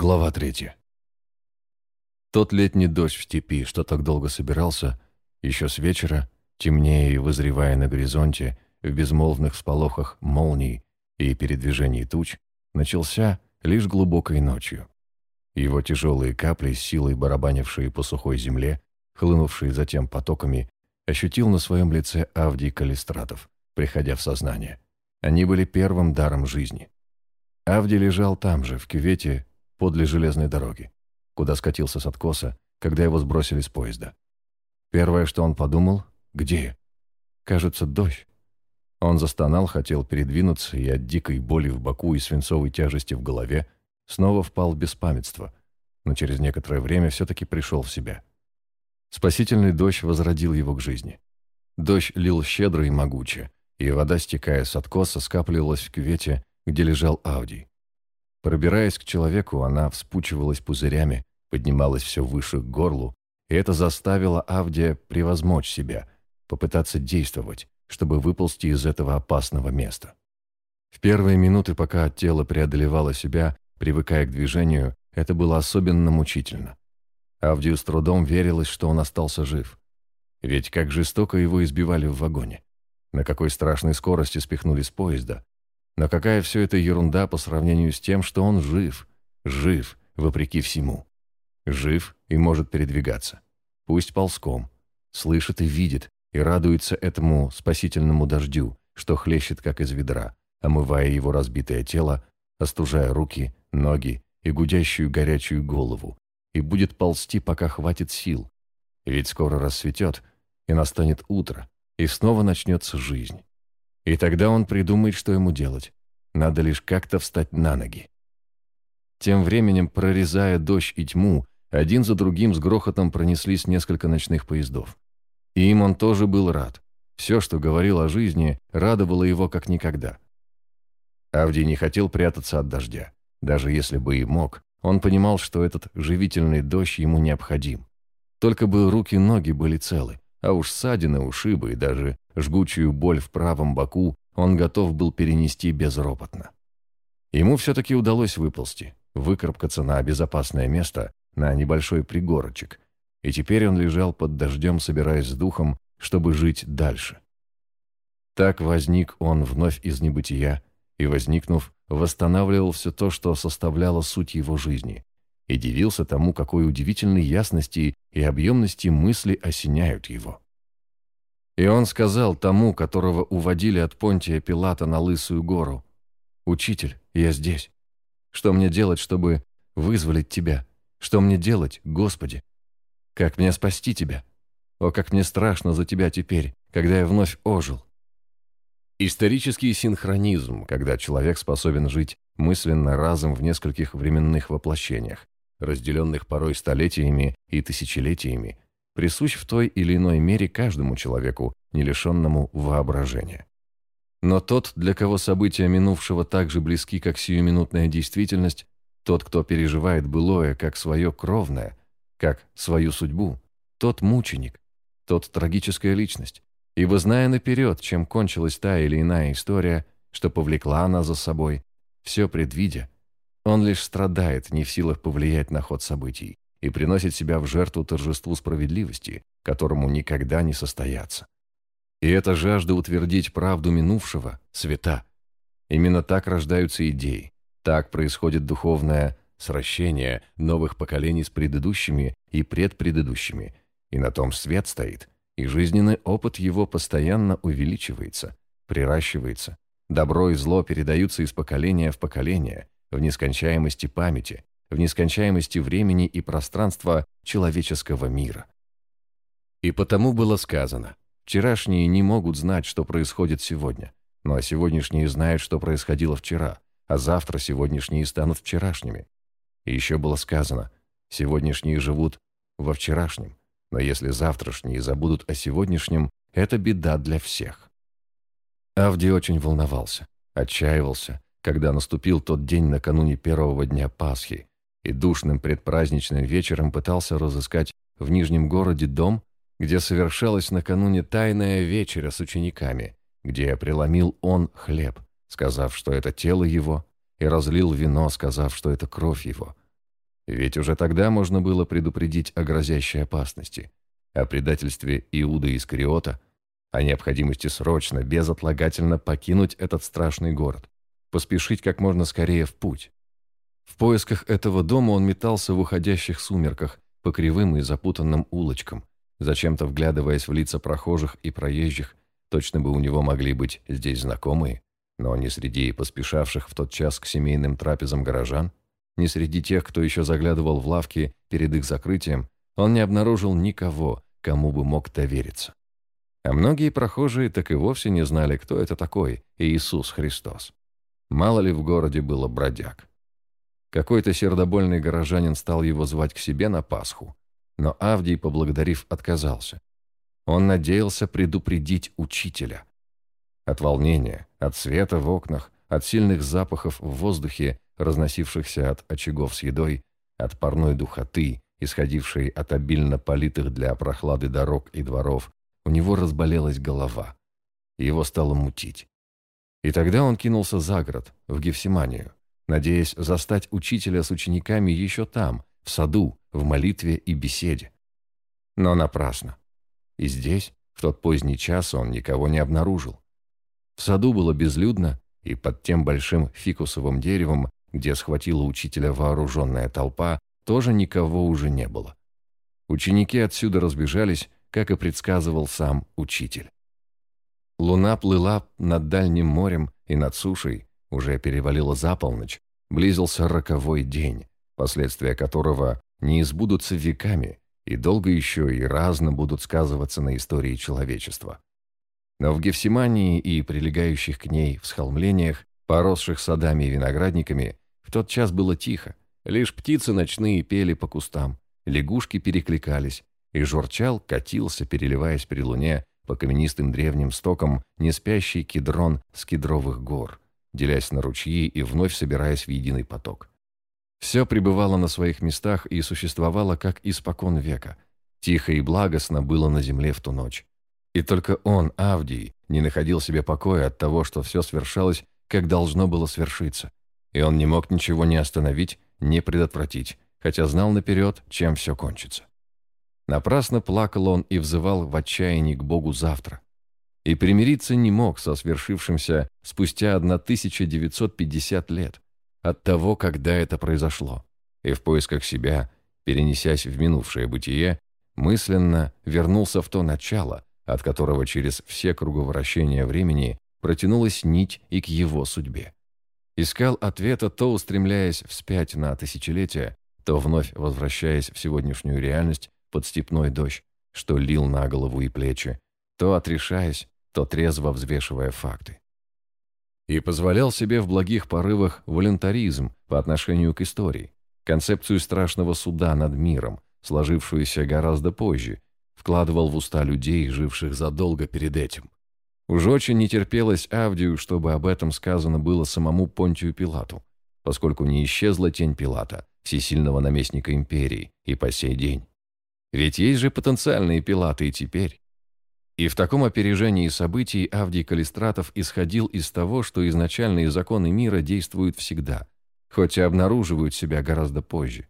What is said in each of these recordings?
Глава третья. Тот летний дождь в степи, что так долго собирался, еще с вечера, темнее и вызревая на горизонте, в безмолвных сполохах молний и передвижении туч, начался лишь глубокой ночью. Его тяжелые капли, силой барабанившие по сухой земле, хлынувшие затем потоками, ощутил на своем лице Авдий Калистратов, приходя в сознание. Они были первым даром жизни. Авдий лежал там же, в кювете, подле железной дороги, куда скатился с откоса, когда его сбросили с поезда. Первое, что он подумал, где? Кажется, дождь. Он застонал, хотел передвинуться, и от дикой боли в боку и свинцовой тяжести в голове снова впал в беспамятство, но через некоторое время все-таки пришел в себя. Спасительный дождь возродил его к жизни. Дождь лил щедро и могуче, и вода, стекая с откоса, скапливалась в кювете, где лежал Ауди. Пробираясь к человеку, она вспучивалась пузырями, поднималась все выше к горлу, и это заставило Авдия превозмочь себя, попытаться действовать, чтобы выползти из этого опасного места. В первые минуты, пока тело преодолевало себя, привыкая к движению, это было особенно мучительно. Авдию с трудом верилось, что он остался жив. Ведь как жестоко его избивали в вагоне. На какой страшной скорости спихнули с поезда, но какая все это ерунда по сравнению с тем, что он жив, жив, вопреки всему. Жив и может передвигаться. Пусть ползком. Слышит и видит, и радуется этому спасительному дождю, что хлещет как из ведра, омывая его разбитое тело, остужая руки, ноги и гудящую горячую голову, и будет ползти, пока хватит сил. Ведь скоро рассветет, и настанет утро, и снова начнется жизнь. И тогда он придумает, что ему делать. Надо лишь как-то встать на ноги. Тем временем, прорезая дождь и тьму, один за другим с грохотом пронеслись несколько ночных поездов. И им он тоже был рад. Все, что говорил о жизни, радовало его как никогда. Авдий не хотел прятаться от дождя. Даже если бы и мог, он понимал, что этот живительный дождь ему необходим. Только бы руки и ноги были целы, а уж ссадины, ушибы и даже жгучую боль в правом боку он готов был перенести безропотно. Ему все-таки удалось выползти, выкарабкаться на безопасное место, на небольшой пригорочек, и теперь он лежал под дождем, собираясь с духом, чтобы жить дальше. Так возник он вновь из небытия, и, возникнув, восстанавливал все то, что составляло суть его жизни, и дивился тому, какой удивительной ясности и объемности мысли осеняют его. И он сказал тому, которого уводили от Понтия Пилата на Лысую гору, «Учитель, я здесь. Что мне делать, чтобы вызволить тебя? Что мне делать, Господи? Как мне спасти тебя? О, как мне страшно за тебя теперь, когда я вновь ожил». Исторический синхронизм, когда человек способен жить мысленно разом в нескольких временных воплощениях, разделенных порой столетиями и тысячелетиями, присущ в той или иной мере каждому человеку, не лишенному воображения. Но тот, для кого события минувшего так же близки, как сиюминутная действительность, тот, кто переживает былое как свое кровное, как свою судьбу, тот мученик, тот трагическая личность, ибо зная наперед, чем кончилась та или иная история, что повлекла она за собой, все предвидя, он лишь страдает, не в силах повлиять на ход событий, и приносит себя в жертву торжеству справедливости, которому никогда не состояться. И эта жажда утвердить правду минувшего – свята. Именно так рождаются идеи, так происходит духовное сращение новых поколений с предыдущими и предпредыдущими, и на том свет стоит, и жизненный опыт его постоянно увеличивается, приращивается, добро и зло передаются из поколения в поколение, в нескончаемости памяти, в нескончаемости времени и пространства человеческого мира. И потому было сказано, вчерашние не могут знать, что происходит сегодня, но а сегодняшние знают, что происходило вчера, а завтра сегодняшние станут вчерашними. И еще было сказано, сегодняшние живут во вчерашнем, но если завтрашние забудут о сегодняшнем, это беда для всех. Авди очень волновался, отчаивался, когда наступил тот день накануне первого дня Пасхи, и душным предпраздничным вечером пытался разыскать в Нижнем городе дом, где совершалась накануне тайная вечеря с учениками, где преломил он хлеб, сказав, что это тело его, и разлил вино, сказав, что это кровь его. Ведь уже тогда можно было предупредить о грозящей опасности, о предательстве Иуда Искариота, о необходимости срочно, безотлагательно покинуть этот страшный город, поспешить как можно скорее в путь. В поисках этого дома он метался в уходящих сумерках по кривым и запутанным улочкам, зачем-то вглядываясь в лица прохожих и проезжих, точно бы у него могли быть здесь знакомые, но не среди поспешавших в тот час к семейным трапезам горожан, не среди тех, кто еще заглядывал в лавки перед их закрытием, он не обнаружил никого, кому бы мог довериться. А многие прохожие так и вовсе не знали, кто это такой Иисус Христос. Мало ли в городе было бродяг. Какой-то сердобольный горожанин стал его звать к себе на Пасху, но Авдий, поблагодарив, отказался. Он надеялся предупредить учителя. От волнения, от света в окнах, от сильных запахов в воздухе, разносившихся от очагов с едой, от парной духоты, исходившей от обильно политых для прохлады дорог и дворов, у него разболелась голова. Его стало мутить. И тогда он кинулся за город, в Гефсиманию, надеясь застать учителя с учениками еще там, в саду, в молитве и беседе. Но напрасно. И здесь, в тот поздний час, он никого не обнаружил. В саду было безлюдно, и под тем большим фикусовым деревом, где схватила учителя вооруженная толпа, тоже никого уже не было. Ученики отсюда разбежались, как и предсказывал сам учитель. Луна плыла над дальним морем и над сушей, уже перевалила за полночь, близился роковой день, последствия которого не избудутся веками и долго еще и разно будут сказываться на истории человечества. Но в Гефсимании и прилегающих к ней всхолмлениях, поросших садами и виноградниками, в тот час было тихо, лишь птицы ночные пели по кустам, лягушки перекликались, и журчал, катился, переливаясь при луне, по каменистым древним стокам неспящий кедрон с кедровых гор, делясь на ручьи и вновь собираясь в единый поток. Все пребывало на своих местах и существовало как испокон века. Тихо и благостно было на земле в ту ночь. И только он, Авдий, не находил себе покоя от того, что все свершалось, как должно было свершиться. И он не мог ничего не остановить, не предотвратить, хотя знал наперед, чем все кончится. Напрасно плакал он и взывал в отчаянии к Богу завтра. И примириться не мог со свершившимся спустя 1950 лет от того, когда это произошло. И в поисках себя, перенесясь в минувшее бытие, мысленно вернулся в то начало, от которого через все круговращения времени протянулась нить и к его судьбе. Искал ответа, то устремляясь вспять на тысячелетия, то вновь возвращаясь в сегодняшнюю реальность под степной дождь, что лил на голову и плечи, то отрешаясь, то трезво взвешивая факты. И позволял себе в благих порывах волонтаризм по отношению к истории, концепцию страшного суда над миром, сложившуюся гораздо позже, вкладывал в уста людей, живших задолго перед этим. Уж очень не терпелось Авдию, чтобы об этом сказано было самому Понтию Пилату, поскольку не исчезла тень Пилата, всесильного наместника империи, и по сей день. Ведь есть же потенциальные пилаты и теперь. И в таком опережении событий Авдий Калистратов исходил из того, что изначальные законы мира действуют всегда, хоть и обнаруживают себя гораздо позже.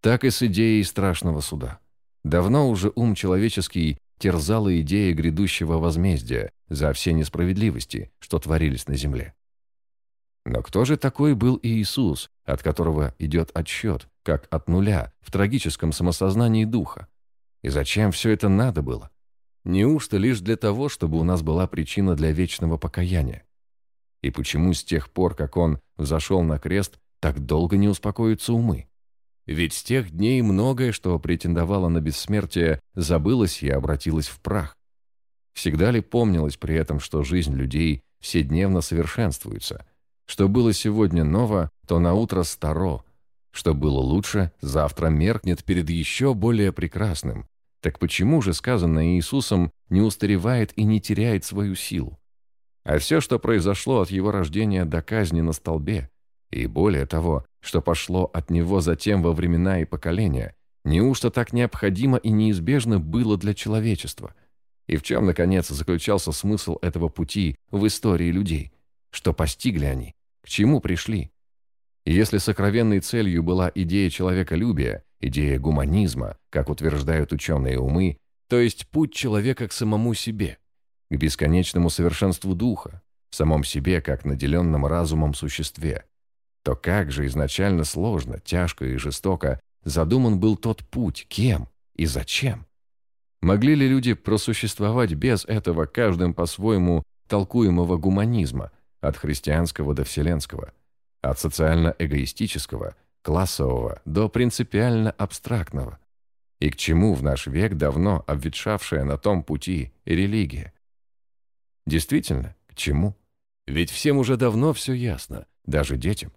Так и с идеей страшного суда. Давно уже ум человеческий терзала идея грядущего возмездия за все несправедливости, что творились на земле. Но кто же такой был Иисус, от которого идет отсчет, как от нуля, в трагическом самосознании духа? И зачем все это надо было? Неужто лишь для того, чтобы у нас была причина для вечного покаяния? И почему с тех пор, как он взошел на крест, так долго не успокоятся умы? Ведь с тех дней многое, что претендовало на бессмертие, забылось и обратилось в прах. Всегда ли помнилось при этом, что жизнь людей вседневно совершенствуется – что было сегодня ново, то на утро старо. Что было лучше, завтра меркнет перед еще более прекрасным. Так почему же сказанное Иисусом не устаревает и не теряет свою силу? А все, что произошло от его рождения до казни на столбе, и более того, что пошло от него затем во времена и поколения, неужто так необходимо и неизбежно было для человечества? И в чем, наконец, заключался смысл этого пути в истории людей? Что постигли они? К чему пришли? И если сокровенной целью была идея человеколюбия, идея гуманизма, как утверждают ученые умы, то есть путь человека к самому себе, к бесконечному совершенству духа, в самом себе как наделенном разумом существе, то как же изначально сложно, тяжко и жестоко задуман был тот путь, кем и зачем? Могли ли люди просуществовать без этого каждым по-своему толкуемого гуманизма, от христианского до вселенского, от социально-эгоистического, классового до принципиально абстрактного? И к чему в наш век давно обветшавшая на том пути религия? Действительно, к чему? Ведь всем уже давно все ясно, даже детям.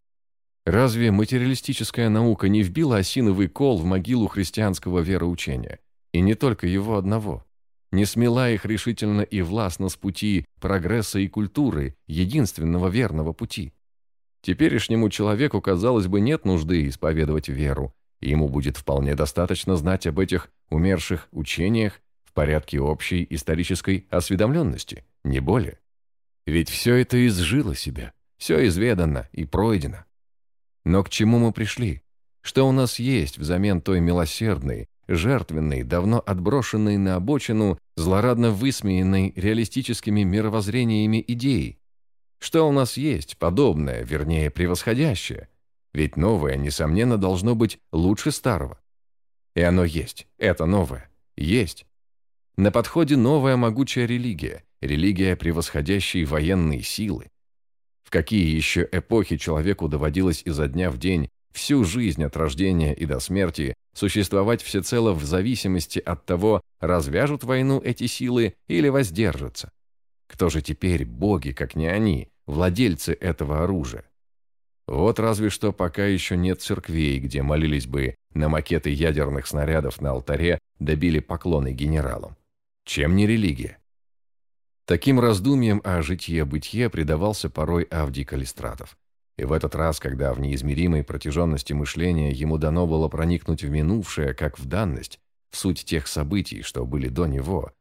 Разве материалистическая наука не вбила осиновый кол в могилу христианского вероучения? И не только его одного. Не смела их решительно и властно с пути прогресса и культуры, единственного верного пути. Теперешнему человеку, казалось бы, нет нужды исповедовать веру, и ему будет вполне достаточно знать об этих умерших учениях в порядке общей исторической осведомленности, не более. Ведь все это изжило себя, все изведано и пройдено. Но к чему мы пришли? Что у нас есть взамен той милосердной, жертвенной, давно отброшенной на обочину, злорадно высмеянной реалистическими мировоззрениями идеи? Что у нас есть подобное, вернее, превосходящее? Ведь новое, несомненно, должно быть лучше старого. И оно есть, это новое, есть. На подходе новая могучая религия, религия превосходящей военные силы. В какие еще эпохи человеку доводилось изо дня в день всю жизнь от рождения и до смерти существовать всецело в зависимости от того, развяжут войну эти силы или воздержатся. Кто же теперь боги, как не они, владельцы этого оружия? Вот разве что пока еще нет церквей, где молились бы на макеты ядерных снарядов на алтаре, добили поклоны генералам. Чем не религия? Таким раздумьям о житье-бытие предавался порой Авдий Калистратов. И в этот раз, когда в неизмеримой протяженности мышления ему дано было проникнуть в минувшее, как в данность, в суть тех событий, что были до него,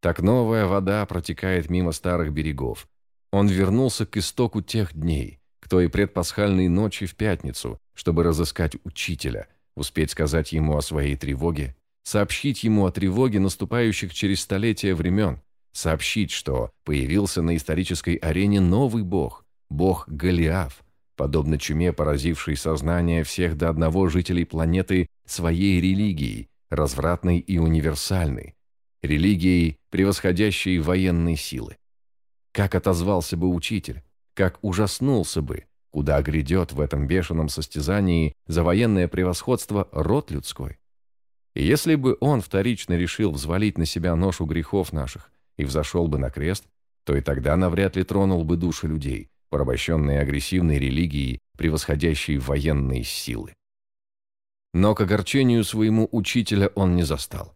так новая вода протекает мимо старых берегов. Он вернулся к истоку тех дней, к той предпасхальной ночи в пятницу, чтобы разыскать учителя, успеть сказать ему о своей тревоге, сообщить ему о тревоге наступающих через столетия времен, сообщить, что появился на исторической арене новый бог, бог Голиаф, подобно чуме, поразившей сознание всех до одного жителей планеты своей религией, развратной и универсальной, религией, превосходящей военные силы. Как отозвался бы учитель, как ужаснулся бы, куда грядет в этом бешеном состязании за военное превосходство род людской. И если бы он вторично решил взвалить на себя ношу грехов наших и взошел бы на крест, то и тогда навряд ли тронул бы души людей, порабощенные агрессивной религией, превосходящей военные силы. Но к огорчению своему учителя он не застал.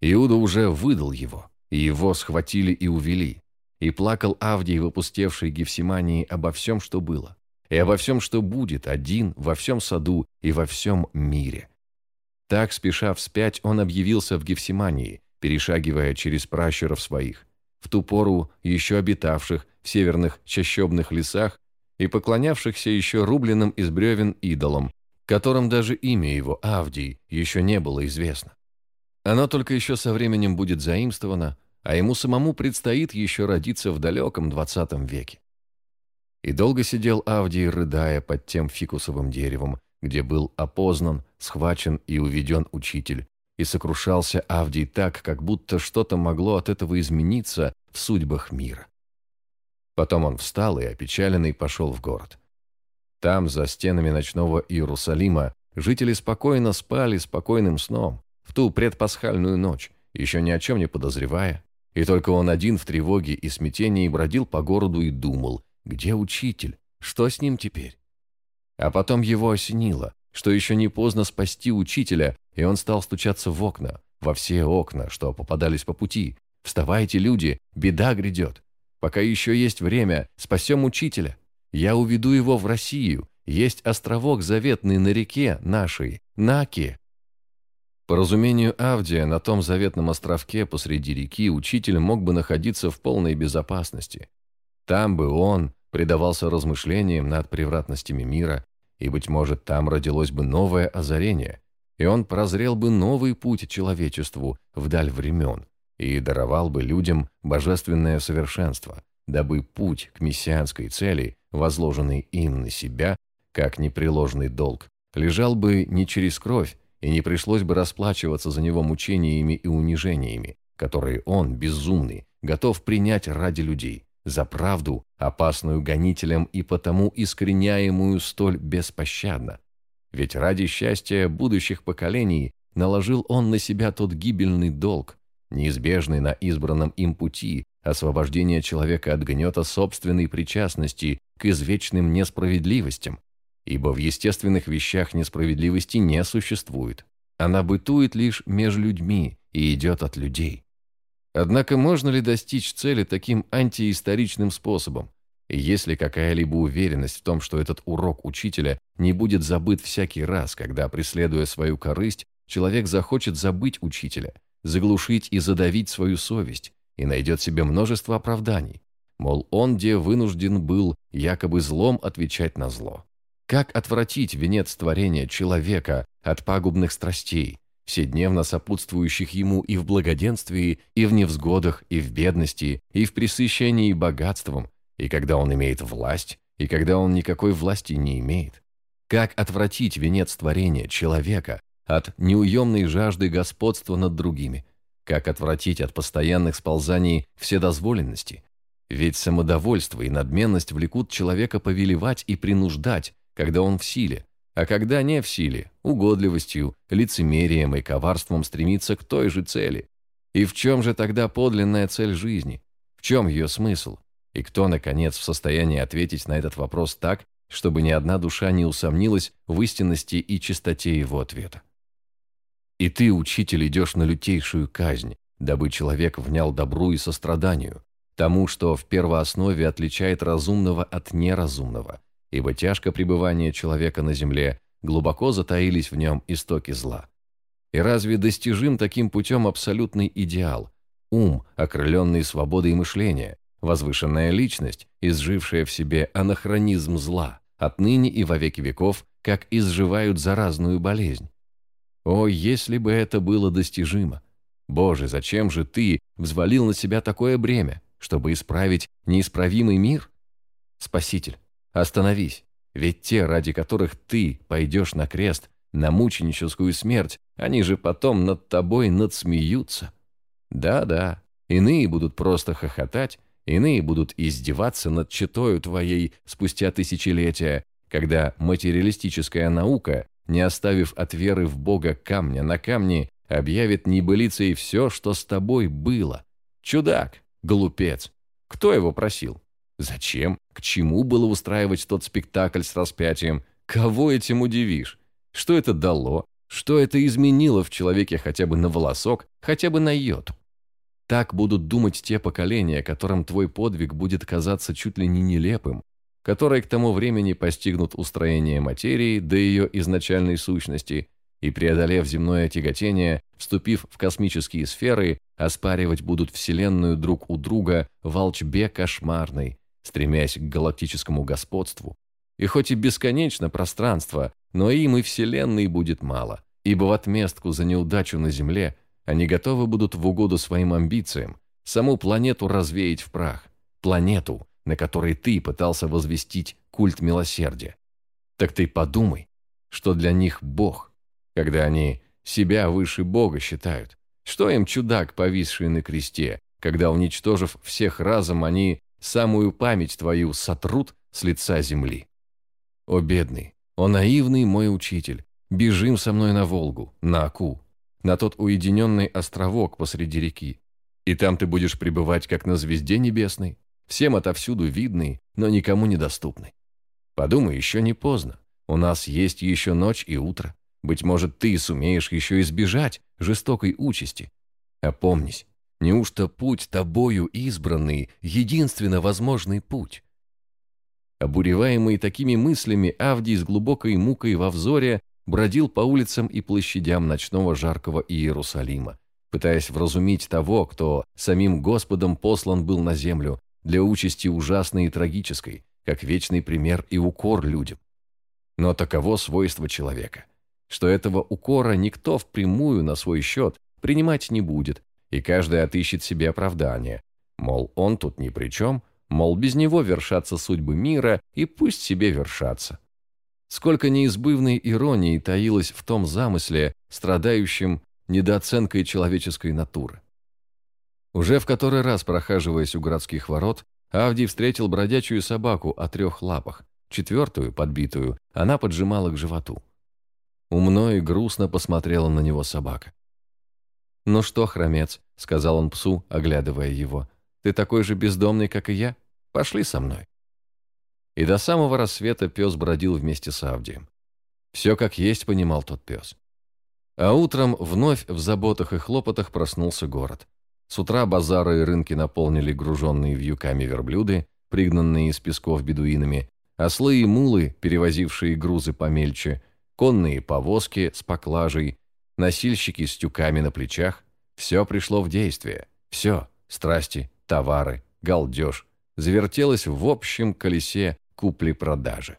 Иуда уже выдал его, и его схватили и увели. И плакал Авдий в опустевшей Гефсимании обо всем, что было, и обо всем, что будет, один, во всем саду и во всем мире. Так, спеша вспять, он объявился в Гефсимании, перешагивая через пращуров своих, в ту пору еще обитавших в северных чащобных лесах и поклонявшихся еще рубленным из бревен идолам, которым даже имя его, Авдий, еще не было известно. Оно только еще со временем будет заимствовано, а ему самому предстоит еще родиться в далеком двадцатом веке. И долго сидел Авдий, рыдая под тем фикусовым деревом, где был опознан, схвачен и уведен учитель, и сокрушался Авдий так, как будто что-то могло от этого измениться в судьбах мира. Потом он встал и, опечаленный, пошел в город. Там, за стенами ночного Иерусалима, жители спокойно спали спокойным сном в ту предпасхальную ночь, еще ни о чем не подозревая, и только он один в тревоге и смятении бродил по городу и думал, где учитель, что с ним теперь? А потом его осенило, что еще не поздно спасти учителя, и он стал стучаться в окна, во все окна, что попадались по пути. «Вставайте, люди, беда грядет!» Пока еще есть время, спасем учителя. Я уведу его в Россию. Есть островок заветный на реке нашей, Наки. По разумению Авдия, на том заветном островке посреди реки учитель мог бы находиться в полной безопасности. Там бы он предавался размышлениям над превратностями мира, и, быть может, там родилось бы новое озарение, и он прозрел бы новый путь человечеству вдаль времен и даровал бы людям божественное совершенство, дабы путь к мессианской цели, возложенный им на себя, как непреложный долг, лежал бы не через кровь, и не пришлось бы расплачиваться за него мучениями и унижениями, которые он, безумный, готов принять ради людей, за правду, опасную гонителям и потому искореняемую столь беспощадно. Ведь ради счастья будущих поколений наложил он на себя тот гибельный долг, неизбежный на избранном им пути освобождения человека от гнета собственной причастности к извечным несправедливостям, ибо в естественных вещах несправедливости не существует. Она бытует лишь между людьми и идет от людей. Однако можно ли достичь цели таким антиисторичным способом? И есть ли какая-либо уверенность в том, что этот урок учителя не будет забыт всякий раз, когда, преследуя свою корысть, человек захочет забыть учителя, заглушить и задавить свою совесть, и найдет себе множество оправданий, мол, он где вынужден был якобы злом отвечать на зло. Как отвратить венец творения человека от пагубных страстей, вседневно сопутствующих ему и в благоденствии, и в невзгодах, и в бедности, и в пресыщении богатством, и когда он имеет власть, и когда он никакой власти не имеет? Как отвратить венец творения человека от неуемной жажды господства над другими? Как отвратить от постоянных сползаний вседозволенности? Ведь самодовольство и надменность влекут человека повелевать и принуждать, когда он в силе, а когда не в силе, угодливостью, лицемерием и коварством стремится к той же цели. И в чем же тогда подлинная цель жизни? В чем ее смысл? И кто, наконец, в состоянии ответить на этот вопрос так, чтобы ни одна душа не усомнилась в истинности и чистоте его ответа? И ты, учитель, идешь на лютейшую казнь, дабы человек внял добру и состраданию, тому, что в первооснове отличает разумного от неразумного – ибо тяжко пребывание человека на земле, глубоко затаились в нем истоки зла. И разве достижим таким путем абсолютный идеал, ум, окрыленный свободой мышления, возвышенная личность, изжившая в себе анахронизм зла, отныне и во веки веков, как изживают заразную болезнь? О, если бы это было достижимо! Боже, зачем же ты взвалил на себя такое бремя, чтобы исправить неисправимый мир? Спаситель, Остановись, ведь те, ради которых ты пойдешь на крест, на мученическую смерть, они же потом над тобой надсмеются. Да-да, иные будут просто хохотать, иные будут издеваться над читою твоей спустя тысячелетия, когда материалистическая наука, не оставив от веры в Бога камня на камне, объявит небылицей все, что с тобой было. Чудак, глупец. Кто его просил? Зачем? К чему было устраивать тот спектакль с распятием? Кого этим удивишь? Что это дало? Что это изменило в человеке хотя бы на волосок, хотя бы на йоту? Так будут думать те поколения, которым твой подвиг будет казаться чуть ли не нелепым, которые к тому времени постигнут устроение материи до ее изначальной сущности и, преодолев земное тяготение, вступив в космические сферы, оспаривать будут Вселенную друг у друга волчбе кошмарной, стремясь к галактическому господству. И хоть и бесконечно пространство, но им и Вселенной будет мало, ибо в отместку за неудачу на Земле они готовы будут в угоду своим амбициям саму планету развеять в прах, планету, на которой ты пытался возвестить культ милосердия. Так ты подумай, что для них Бог, когда они себя выше Бога считают. Что им чудак, повисший на кресте, когда, уничтожив всех разом, они самую память твою сотрут с лица земли. О, бедный, о, наивный мой учитель, бежим со мной на Волгу, на Аку, на тот уединенный островок посреди реки. И там ты будешь пребывать, как на звезде небесной, всем отовсюду видный, но никому недоступный. Подумай, еще не поздно. У нас есть еще ночь и утро. Быть может, ты сумеешь еще избежать жестокой участи. Опомнись, Неужто путь тобою избранный, единственно возможный путь? Обуреваемый такими мыслями, Авдий с глубокой мукой во взоре бродил по улицам и площадям ночного жаркого Иерусалима, пытаясь вразумить того, кто самим Господом послан был на землю для участи ужасной и трагической, как вечный пример и укор людям. Но таково свойство человека, что этого укора никто впрямую на свой счет принимать не будет, и каждый отыщет себе оправдание, мол, он тут ни при чем, мол, без него вершатся судьбы мира, и пусть себе вершатся. Сколько неизбывной иронии таилось в том замысле, страдающем недооценкой человеческой натуры. Уже в который раз прохаживаясь у городских ворот, Авдий встретил бродячую собаку о трех лапах, четвертую, подбитую, она поджимала к животу. Умно и грустно посмотрела на него собака. «Ну что, хромец», — сказал он псу, оглядывая его, — «ты такой же бездомный, как и я? Пошли со мной». И до самого рассвета пес бродил вместе с Авдием. Все как есть понимал тот пес. А утром вновь в заботах и хлопотах проснулся город. С утра базары и рынки наполнили груженные вьюками верблюды, пригнанные из песков бедуинами, ослы и мулы, перевозившие грузы помельче, конные повозки с поклажей, носильщики с тюками на плечах. Все пришло в действие. Все – страсти, товары, галдеж – завертелось в общем колесе купли-продажи.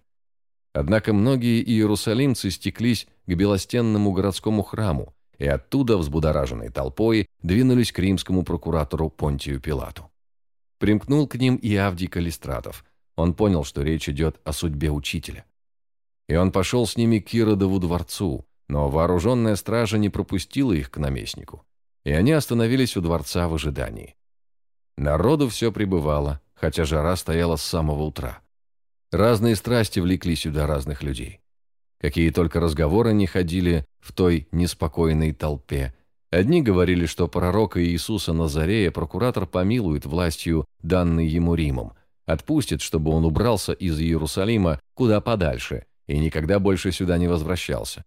Однако многие иерусалимцы стеклись к белостенному городскому храму, и оттуда, взбудораженной толпой, двинулись к римскому прокуратору Понтию Пилату. Примкнул к ним и Авдий Калистратов. Он понял, что речь идет о судьбе учителя. И он пошел с ними к Иродову дворцу, но вооруженная стража не пропустила их к наместнику, и они остановились у дворца в ожидании. Народу все прибывало, хотя жара стояла с самого утра. Разные страсти влекли сюда разных людей. Какие только разговоры не ходили в той неспокойной толпе. Одни говорили, что пророка Иисуса Назарея прокуратор помилует властью, данной ему Римом, отпустит, чтобы он убрался из Иерусалима куда подальше и никогда больше сюда не возвращался.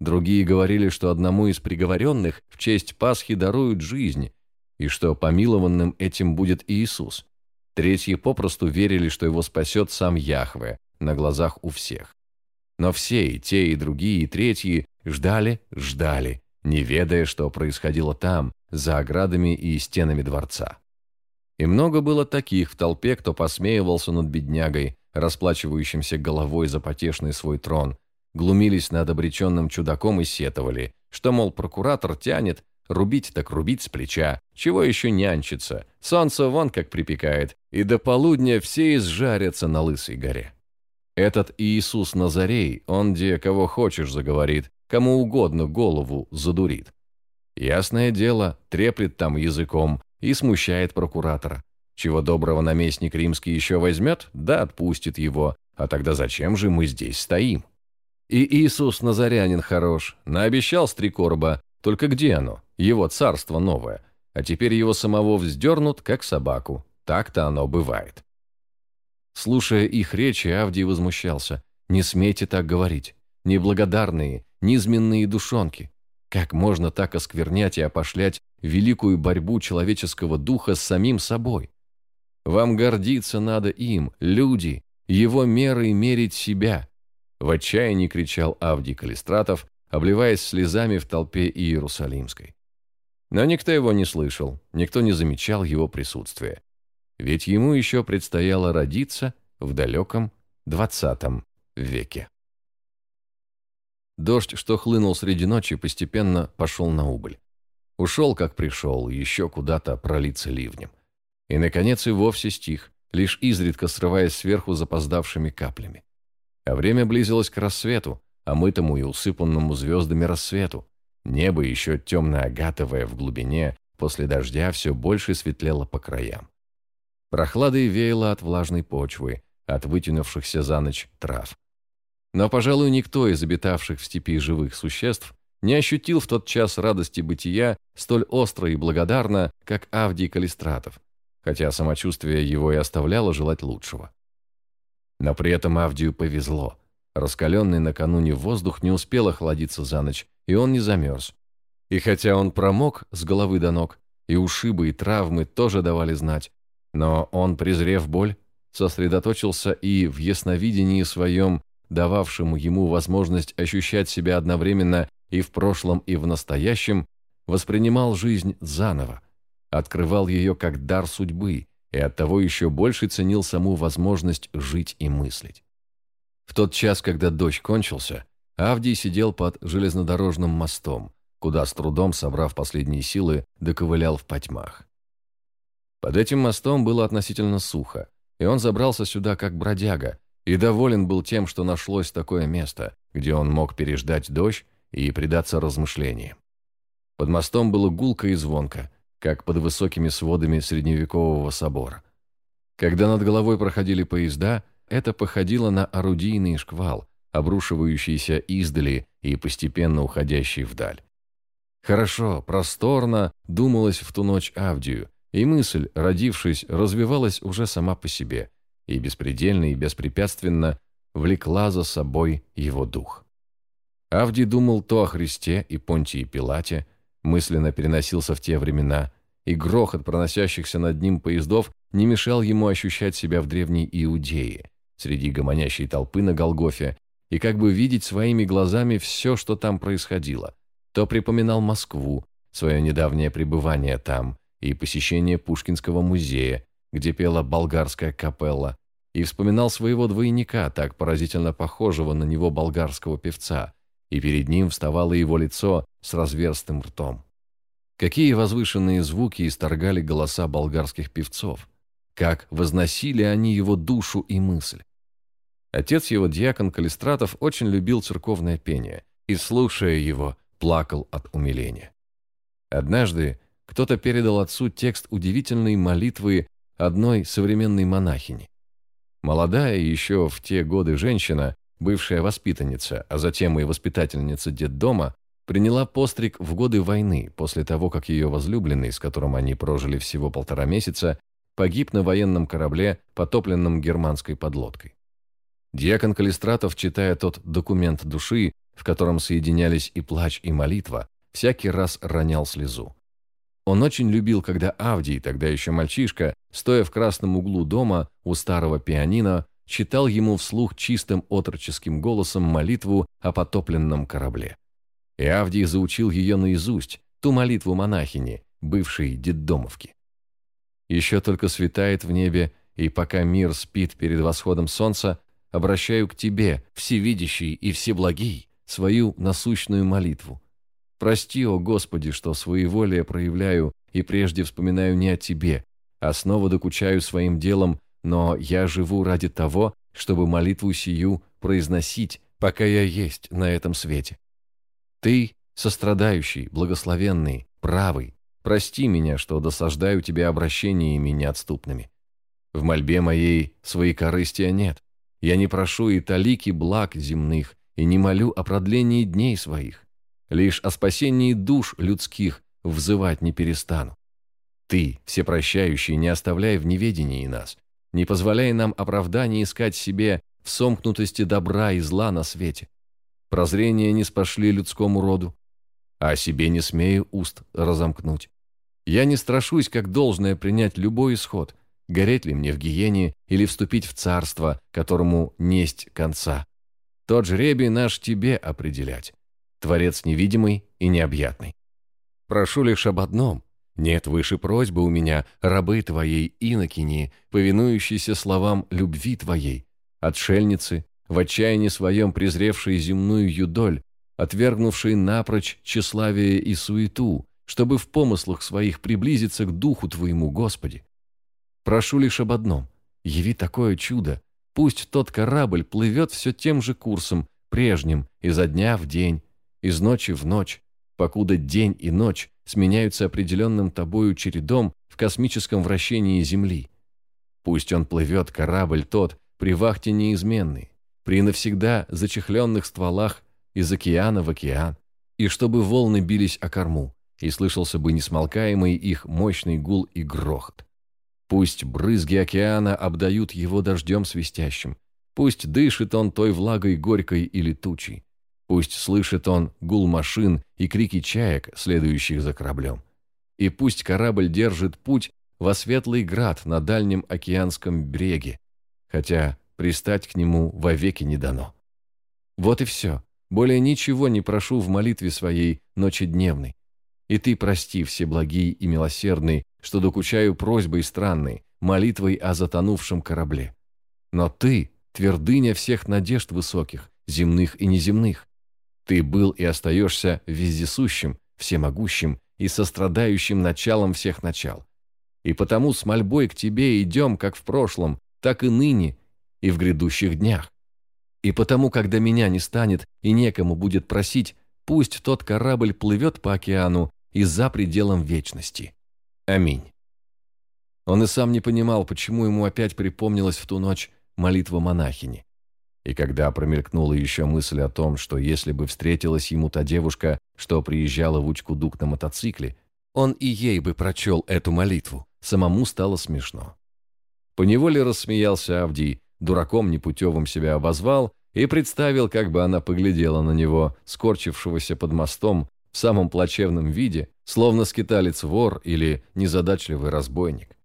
Другие говорили, что одному из приговоренных в честь Пасхи даруют жизнь, и что помилованным этим будет Иисус. Третьи попросту верили, что его спасет сам Яхве на глазах у всех. Но все, и те, и другие, и третьи, ждали, ждали, не ведая, что происходило там, за оградами и стенами дворца. И много было таких в толпе, кто посмеивался над беднягой, расплачивающимся головой за потешный свой трон, глумились над обреченным чудаком и сетовали, что, мол, прокуратор тянет, рубить так рубить с плеча, чего еще нянчиться, солнце вон как припекает, и до полудня все изжарятся на Лысой горе. Этот Иисус Назарей, он где кого хочешь заговорит, кому угодно голову задурит. Ясное дело, треплет там языком и смущает прокуратора. Чего доброго наместник римский еще возьмет, да отпустит его, а тогда зачем же мы здесь стоим? И Иисус Назарянин хорош, наобещал стрекорба, только где оно, его царство новое, а теперь его самого вздернут, как собаку, так-то оно бывает. Слушая их речи, Авдий возмущался. «Не смейте так говорить. Неблагодарные, низменные душонки. Как можно так осквернять и опошлять великую борьбу человеческого духа с самим собой? Вам гордиться надо им, люди, его мерой мерить себя». В отчаянии кричал Авдий Калистратов, обливаясь слезами в толпе Иерусалимской. Но никто его не слышал, никто не замечал его присутствия ведь ему еще предстояло родиться в далеком двадцатом веке. Дождь, что хлынул среди ночи, постепенно пошел на убыль. Ушел, как пришел, еще куда-то пролиться ливнем. И, наконец, и вовсе стих, лишь изредка срываясь сверху запоздавшими каплями. А время близилось к рассвету, омытому и усыпанному звездами рассвету. Небо, еще темно-агатовое в глубине, после дождя все больше светлело по краям. Прохладой веяло от влажной почвы, от вытянувшихся за ночь трав. Но, пожалуй, никто из обитавших в степи живых существ не ощутил в тот час радости бытия столь остро и благодарно, как Авдий Калистратов, хотя самочувствие его и оставляло желать лучшего. Но при этом Авдию повезло. Раскаленный накануне воздух не успел охладиться за ночь, и он не замерз. И хотя он промок с головы до ног, и ушибы и травмы тоже давали знать, но он, презрев боль, сосредоточился и в ясновидении своем, дававшему ему возможность ощущать себя одновременно и в прошлом, и в настоящем, воспринимал жизнь заново, открывал ее как дар судьбы и оттого еще больше ценил саму возможность жить и мыслить. В тот час, когда дождь кончился, Авдий сидел под железнодорожным мостом, куда с трудом, собрав последние силы, доковылял в потьмах. Под этим мостом было относительно сухо, и он забрался сюда как бродяга, и доволен был тем, что нашлось такое место, где он мог переждать дождь и предаться размышлениям. Под мостом было гулко и звонко, как под высокими сводами средневекового собора. Когда над головой проходили поезда, это походило на орудийный шквал, обрушивающийся издали и постепенно уходящий вдаль. Хорошо, просторно думалось в ту ночь Авдию, и мысль, родившись, развивалась уже сама по себе, и беспредельно и беспрепятственно влекла за собой его дух. Авдий думал то о Христе и Понтии Пилате, мысленно переносился в те времена, и грохот проносящихся над ним поездов не мешал ему ощущать себя в древней Иудее, среди гомонящей толпы на Голгофе и как бы видеть своими глазами все, что там происходило. То припоминал Москву, свое недавнее пребывание там и посещение Пушкинского музея, где пела болгарская капелла, и вспоминал своего двойника, так поразительно похожего на него болгарского певца, и перед ним вставало его лицо с разверстым ртом. Какие возвышенные звуки исторгали голоса болгарских певцов, как возносили они его душу и мысль. Отец его, диакон Калистратов, очень любил церковное пение и, слушая его, плакал от умиления. Однажды кто-то передал отцу текст удивительной молитвы одной современной монахини. Молодая еще в те годы женщина, бывшая воспитанница, а затем и воспитательница детдома, приняла постриг в годы войны, после того, как ее возлюбленный, с которым они прожили всего полтора месяца, погиб на военном корабле, потопленном германской подлодкой. Дьякон Калистратов, читая тот документ души, в котором соединялись и плач, и молитва, всякий раз ронял слезу. Он очень любил, когда Авдий, тогда еще мальчишка, стоя в красном углу дома у старого пианино, читал ему вслух чистым отроческим голосом молитву о потопленном корабле. И Авдий заучил ее наизусть, ту молитву монахини, бывшей детдомовки. Еще только светает в небе, и пока мир спит перед восходом солнца, обращаю к Тебе, всевидящий и всеблагий, свою насущную молитву. Прости, о Господи, что своеволие проявляю и прежде вспоминаю не о Тебе, а снова докучаю своим делом, но я живу ради того, чтобы молитву сию произносить, пока я есть на этом свете. Ты, сострадающий, благословенный, правый, прости меня, что досаждаю Тебе обращениями неотступными. В мольбе моей своей корыстия нет, я не прошу и талики благ земных, и не молю о продлении дней своих. Лишь о спасении душ людских взывать не перестану. Ты, всепрощающий, не оставляй в неведении нас, не позволяй нам оправданий искать себе в сомкнутости добра и зла на свете. Прозрение не спошли людскому роду, а о себе не смею уст разомкнуть. Я не страшусь, как должное принять любой исход, гореть ли мне в гиене или вступить в царство, которому несть конца. Тот жребий наш тебе определять, Творец невидимый и необъятный. Прошу лишь об одном. Нет выше просьбы у меня, рабы твоей инокини, повинующейся словам любви твоей, отшельницы, в отчаянии своем презревшие земную юдоль, отвергнувшие напрочь тщеславие и суету, чтобы в помыслах своих приблизиться к Духу Твоему, Господи. Прошу лишь об одном. Яви такое чудо. Пусть тот корабль плывет все тем же курсом, прежним, изо дня в день, из ночи в ночь, покуда день и ночь сменяются определенным тобою чередом в космическом вращении Земли. Пусть он плывет, корабль тот, при вахте неизменный, при навсегда зачехленных стволах из океана в океан, и чтобы волны бились о корму, и слышался бы несмолкаемый их мощный гул и грохот. Пусть брызги океана обдают его дождем свистящим. Пусть дышит он той влагой горькой и летучей. Пусть слышит он гул машин и крики чаек, следующих за кораблем. И пусть корабль держит путь во светлый град на дальнем океанском бреге, хотя пристать к нему вовеки не дано. Вот и все. Более ничего не прошу в молитве своей ночедневной. И ты прости, всеблагий и милосердный, что докучаю просьбой странной, молитвой о затонувшем корабле. Но ты, твердыня всех надежд высоких, земных и неземных. Ты был и остаешься вездесущим, всемогущим и сострадающим началом всех начал. И потому с мольбой к тебе идем как в прошлом, так и ныне, и в грядущих днях. И потому, когда меня не станет и некому будет просить, пусть тот корабль плывет по океану и за пределом вечности. Аминь. Он и сам не понимал, почему ему опять припомнилась в ту ночь молитва монахини. И когда промелькнула еще мысль о том, что если бы встретилась ему та девушка, что приезжала в Учкудук на мотоцикле, он и ей бы прочел эту молитву, самому стало смешно. Поневоле рассмеялся Авдий, дураком непутевым себя обозвал и представил, как бы она поглядела на него, скорчившегося под мостом, в самом плачевном виде, словно скиталец-вор или незадачливый разбойник.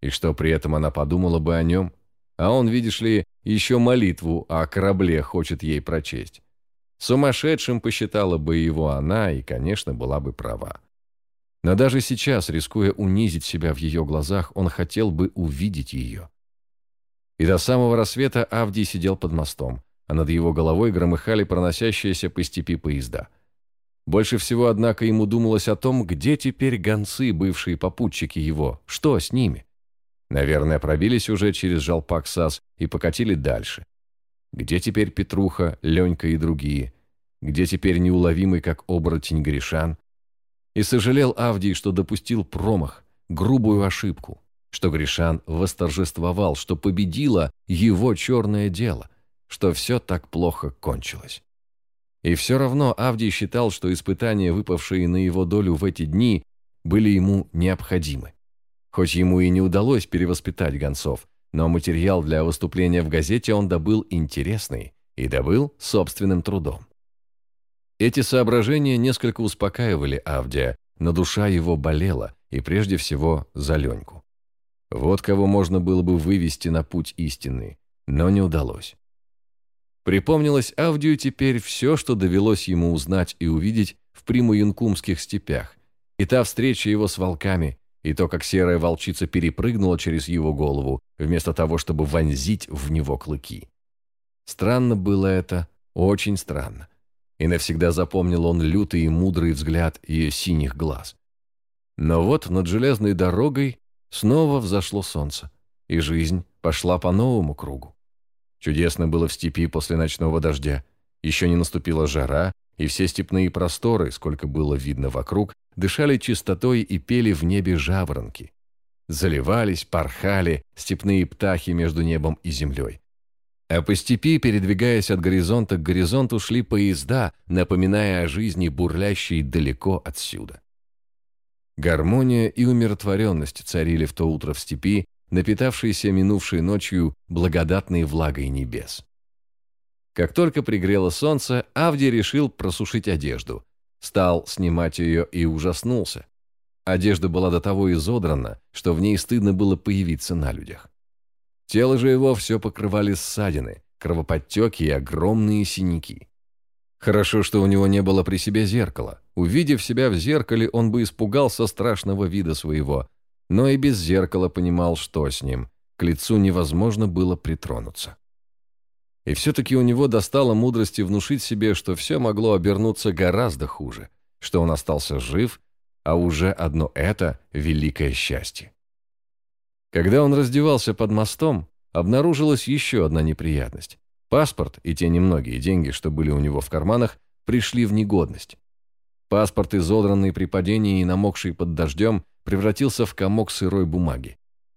И что при этом она подумала бы о нем, а он, видишь ли, еще молитву о корабле хочет ей прочесть. Сумасшедшим посчитала бы его она и, конечно, была бы права. Но даже сейчас, рискуя унизить себя в ее глазах, он хотел бы увидеть ее. И до самого рассвета Авдий сидел под мостом, а над его головой громыхали проносящиеся по степи поезда. Больше всего, однако, ему думалось о том, где теперь гонцы, бывшие попутчики его, что с ними. Наверное, пробились уже через жалпак САС и покатили дальше. Где теперь Петруха, Ленька и другие? Где теперь неуловимый, как оборотень Гришан? И сожалел Авдий, что допустил промах, грубую ошибку что Гришан восторжествовал, что победило его черное дело, что все так плохо кончилось. И все равно Авдий считал, что испытания, выпавшие на его долю в эти дни, были ему необходимы. Хоть ему и не удалось перевоспитать гонцов, но материал для выступления в газете он добыл интересный и добыл собственным трудом. Эти соображения несколько успокаивали Авдия, но душа его болела, и прежде всего за Леньку. Вот кого можно было бы вывести на путь истинный, но не удалось. Припомнилось Авдию теперь все, что довелось ему узнать и увидеть в приму-янкумских степях, и та встреча его с волками, и то, как серая волчица перепрыгнула через его голову, вместо того, чтобы вонзить в него клыки. Странно было это, очень странно. И навсегда запомнил он лютый и мудрый взгляд ее синих глаз. Но вот над железной дорогой Снова взошло солнце, и жизнь пошла по новому кругу. Чудесно было в степи после ночного дождя. Еще не наступила жара, и все степные просторы, сколько было видно вокруг, дышали чистотой и пели в небе жаворонки. Заливались, порхали степные птахи между небом и землей. А по степи, передвигаясь от горизонта к горизонту, шли поезда, напоминая о жизни, бурлящей далеко отсюда. Гармония и умиротворенность царили в то утро в степи, напитавшейся минувшей ночью благодатной влагой небес. Как только пригрело солнце, Авди решил просушить одежду. Стал снимать ее и ужаснулся. Одежда была до того изодрана, что в ней стыдно было появиться на людях. Тело же его все покрывали ссадины, кровоподтеки и огромные синяки. Хорошо, что у него не было при себе зеркала. Увидев себя в зеркале, он бы испугался страшного вида своего, но и без зеркала понимал, что с ним. К лицу невозможно было притронуться. И все-таки у него достало мудрости внушить себе, что все могло обернуться гораздо хуже, что он остался жив, а уже одно это – великое счастье. Когда он раздевался под мостом, обнаружилась еще одна неприятность. Паспорт и те немногие деньги, что были у него в карманах, пришли в негодность. Паспорт, изодранный при падении и намокший под дождем, превратился в комок сырой бумаги.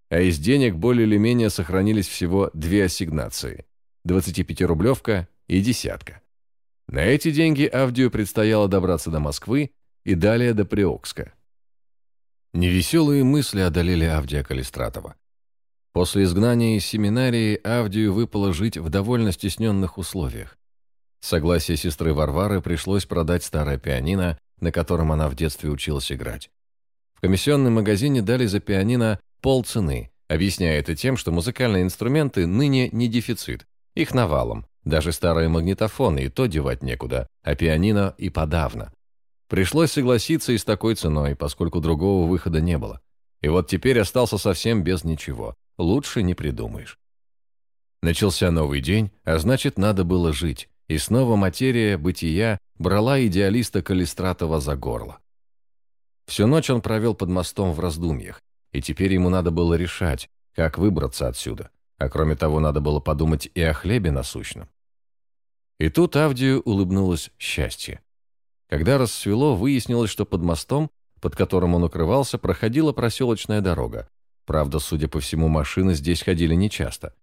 А из денег более или менее сохранились всего две ассигнации – 25-рублевка и десятка. На эти деньги Авдию предстояло добраться до Москвы и далее до Приокска. Невеселые мысли одолели Авдия Калистратова. После изгнания из семинарии Авдию выпало жить в довольно стесненных условиях. Согласие сестры Варвары пришлось продать старое пианино, на котором она в детстве училась играть. В комиссионном магазине дали за пианино полцены, объясняя это тем, что музыкальные инструменты ныне не дефицит, их навалом, даже старые магнитофоны и то девать некуда, а пианино и подавно. Пришлось согласиться и с такой ценой, поскольку другого выхода не было. И вот теперь остался совсем без ничего. Лучше не придумаешь. Начался новый день, а значит, надо было жить. И снова материя бытия брала идеалиста Калистратова за горло. Всю ночь он провел под мостом в раздумьях, и теперь ему надо было решать, как выбраться отсюда. А кроме того, надо было подумать и о хлебе насущном. И тут Авдию улыбнулось счастье. Когда рассвело, выяснилось, что под мостом, под которым он укрывался, проходила проселочная дорога. Правда, судя по всему, машины здесь ходили нечасто.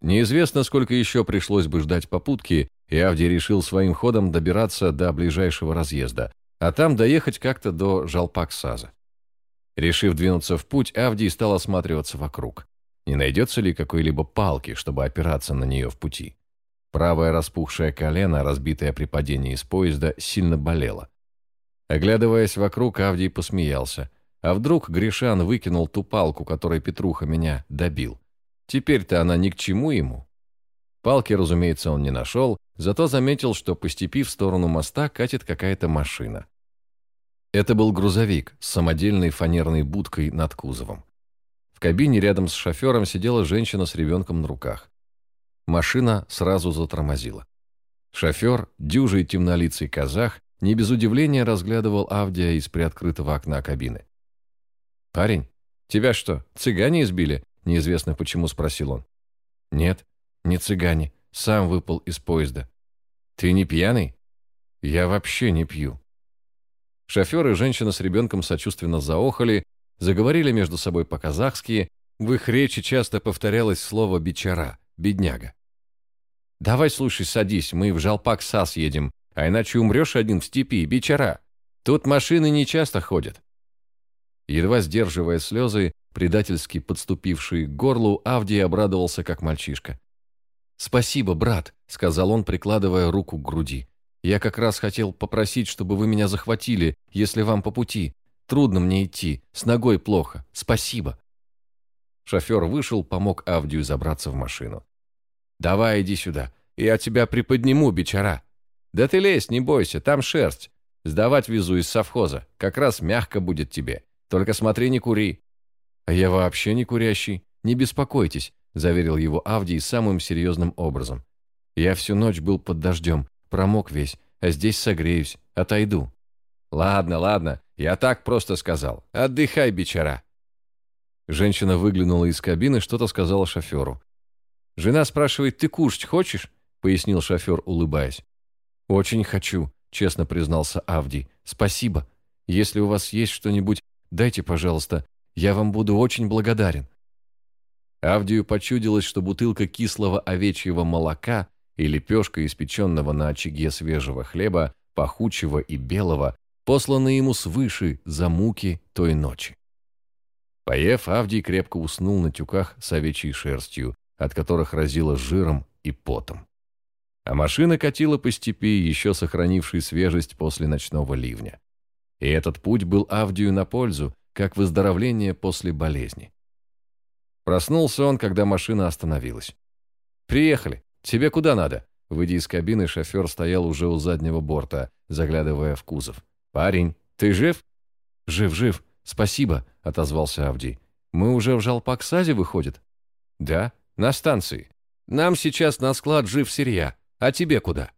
Неизвестно, сколько еще пришлось бы ждать попутки, и Авдий решил своим ходом добираться до ближайшего разъезда, а там доехать как-то до Жалпаксаза. Решив двинуться в путь, Авдий стал осматриваться вокруг. Не найдется ли какой-либо палки, чтобы опираться на нее в пути? Правое распухшее колено, разбитое при падении из поезда, сильно болело. Оглядываясь вокруг, Авдий посмеялся. А вдруг Гришан выкинул ту палку, которой Петруха меня добил? Теперь-то она ни к чему ему. Палки, разумеется, он не нашел, зато заметил, что по степи в сторону моста катит какая-то машина. Это был грузовик с самодельной фанерной будкой над кузовом. Кабине рядом с шофером сидела женщина с ребенком на руках. Машина сразу затормозила. Шофер, дюжий темнолицый казах, не без удивления разглядывал Авдия из приоткрытого окна кабины. «Парень, тебя что, цыгане избили?» – неизвестно почему спросил он. «Нет, не цыгане, сам выпал из поезда». «Ты не пьяный?» «Я вообще не пью». Шофер и женщина с ребенком сочувственно заохали, заговорили между собой по-казахски, в их речи часто повторялось слово «бичара», бедняга. «Давай, слушай, садись, мы в Жалпак-Сас едем, а иначе умрешь один в степи, бичара. Тут машины не часто ходят». Едва сдерживая слезы, предательски подступившие к горлу, Авдий обрадовался, как мальчишка. «Спасибо, брат», — сказал он, прикладывая руку к груди. «Я как раз хотел попросить, чтобы вы меня захватили, если вам по пути. Трудно мне идти, с ногой плохо. Спасибо». Шофер вышел, помог Авдию забраться в машину. «Давай, иди сюда. Я тебя приподниму, бичара». «Да ты лезь, не бойся, там шерсть. Сдавать везу из совхоза. Как раз мягко будет тебе. Только смотри, не кури». «А я вообще не курящий. Не беспокойтесь», – заверил его Авдий самым серьезным образом. «Я всю ночь был под дождем, промок весь, а здесь согреюсь, отойду». «Ладно, ладно, я так просто сказал. Отдыхай, бичара». Женщина выглянула из кабины, что-то сказала шоферу. «Жена спрашивает, ты кушать хочешь?» — пояснил шофер, улыбаясь. «Очень хочу», — честно признался Авдий. «Спасибо. Если у вас есть что-нибудь, дайте, пожалуйста. Я вам буду очень благодарен». Авдию почудилось, что бутылка кислого овечьего молока и лепешка, испеченного на очаге свежего хлеба, пахучего и белого, посланы ему свыше за муки той ночи. Поев, Авдий крепко уснул на тюках с овечьей шерстью, от которых разило жиром и потом. А машина катила по степи, еще сохранившей свежесть после ночного ливня. И этот путь был Авдию на пользу, как выздоровление после болезни. Проснулся он, когда машина остановилась. «Приехали. Тебе куда надо?» Выйдя из кабины, шофер стоял уже у заднего борта, заглядывая в кузов. «Парень, ты жив?» «Жив, жив. Спасибо», — отозвался Авдий. «Мы уже в Жалпаксазе, выходит?» «Да, на станции. Нам сейчас на склад жив сырья. А тебе куда?»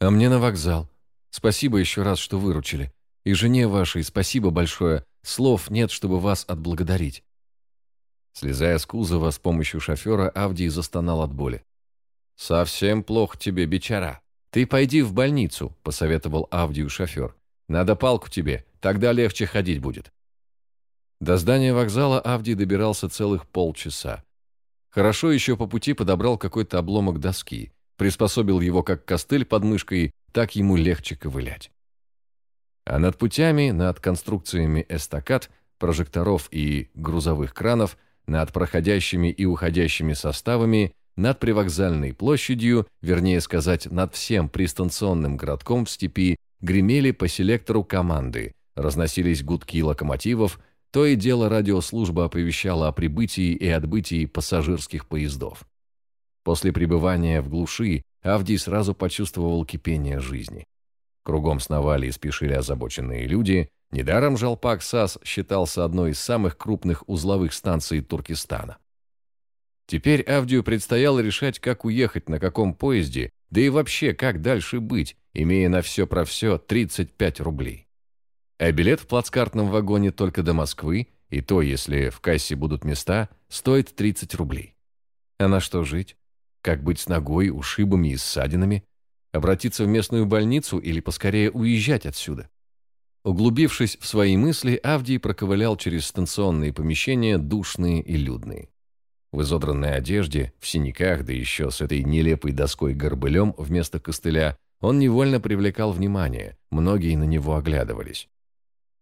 «А мне на вокзал. Спасибо еще раз, что выручили. И жене вашей спасибо большое. Слов нет, чтобы вас отблагодарить». Слезая с кузова с помощью шофера, Авдий застонал от боли. «Совсем плохо тебе, бичара. Ты пойди в больницу», — посоветовал Авдию шофер. «Надо палку тебе, тогда легче ходить будет». До здания вокзала Авдий добирался целых полчаса. Хорошо еще по пути подобрал какой-то обломок доски, приспособил его как костыль под мышкой, так ему легче ковылять. А над путями, над конструкциями эстакад, прожекторов и грузовых кранов, над проходящими и уходящими составами, над привокзальной площадью, вернее сказать, над всем пристанционным городком в степи, гремели по селектору команды, разносились гудки локомотивов, то и дело радиослужба оповещала о прибытии и отбытии пассажирских поездов. После пребывания в глуши Авдий сразу почувствовал кипение жизни. Кругом сновали и спешили озабоченные люди. Недаром Жалпак САС считался одной из самых крупных узловых станций Туркестана. Теперь Авдию предстояло решать, как уехать, на каком поезде, да и вообще, как дальше быть, имея на все про все 35 рублей. А билет в плацкартном вагоне только до Москвы, и то, если в кассе будут места, стоит 30 рублей. А на что жить? Как быть с ногой, ушибами и ссадинами? Обратиться в местную больницу или поскорее уезжать отсюда? Углубившись в свои мысли, Авдий проковылял через станционные помещения, душные и людные. В изодранной одежде, в синяках, да еще с этой нелепой доской-горбылем вместо костыля, он невольно привлекал внимание, многие на него оглядывались.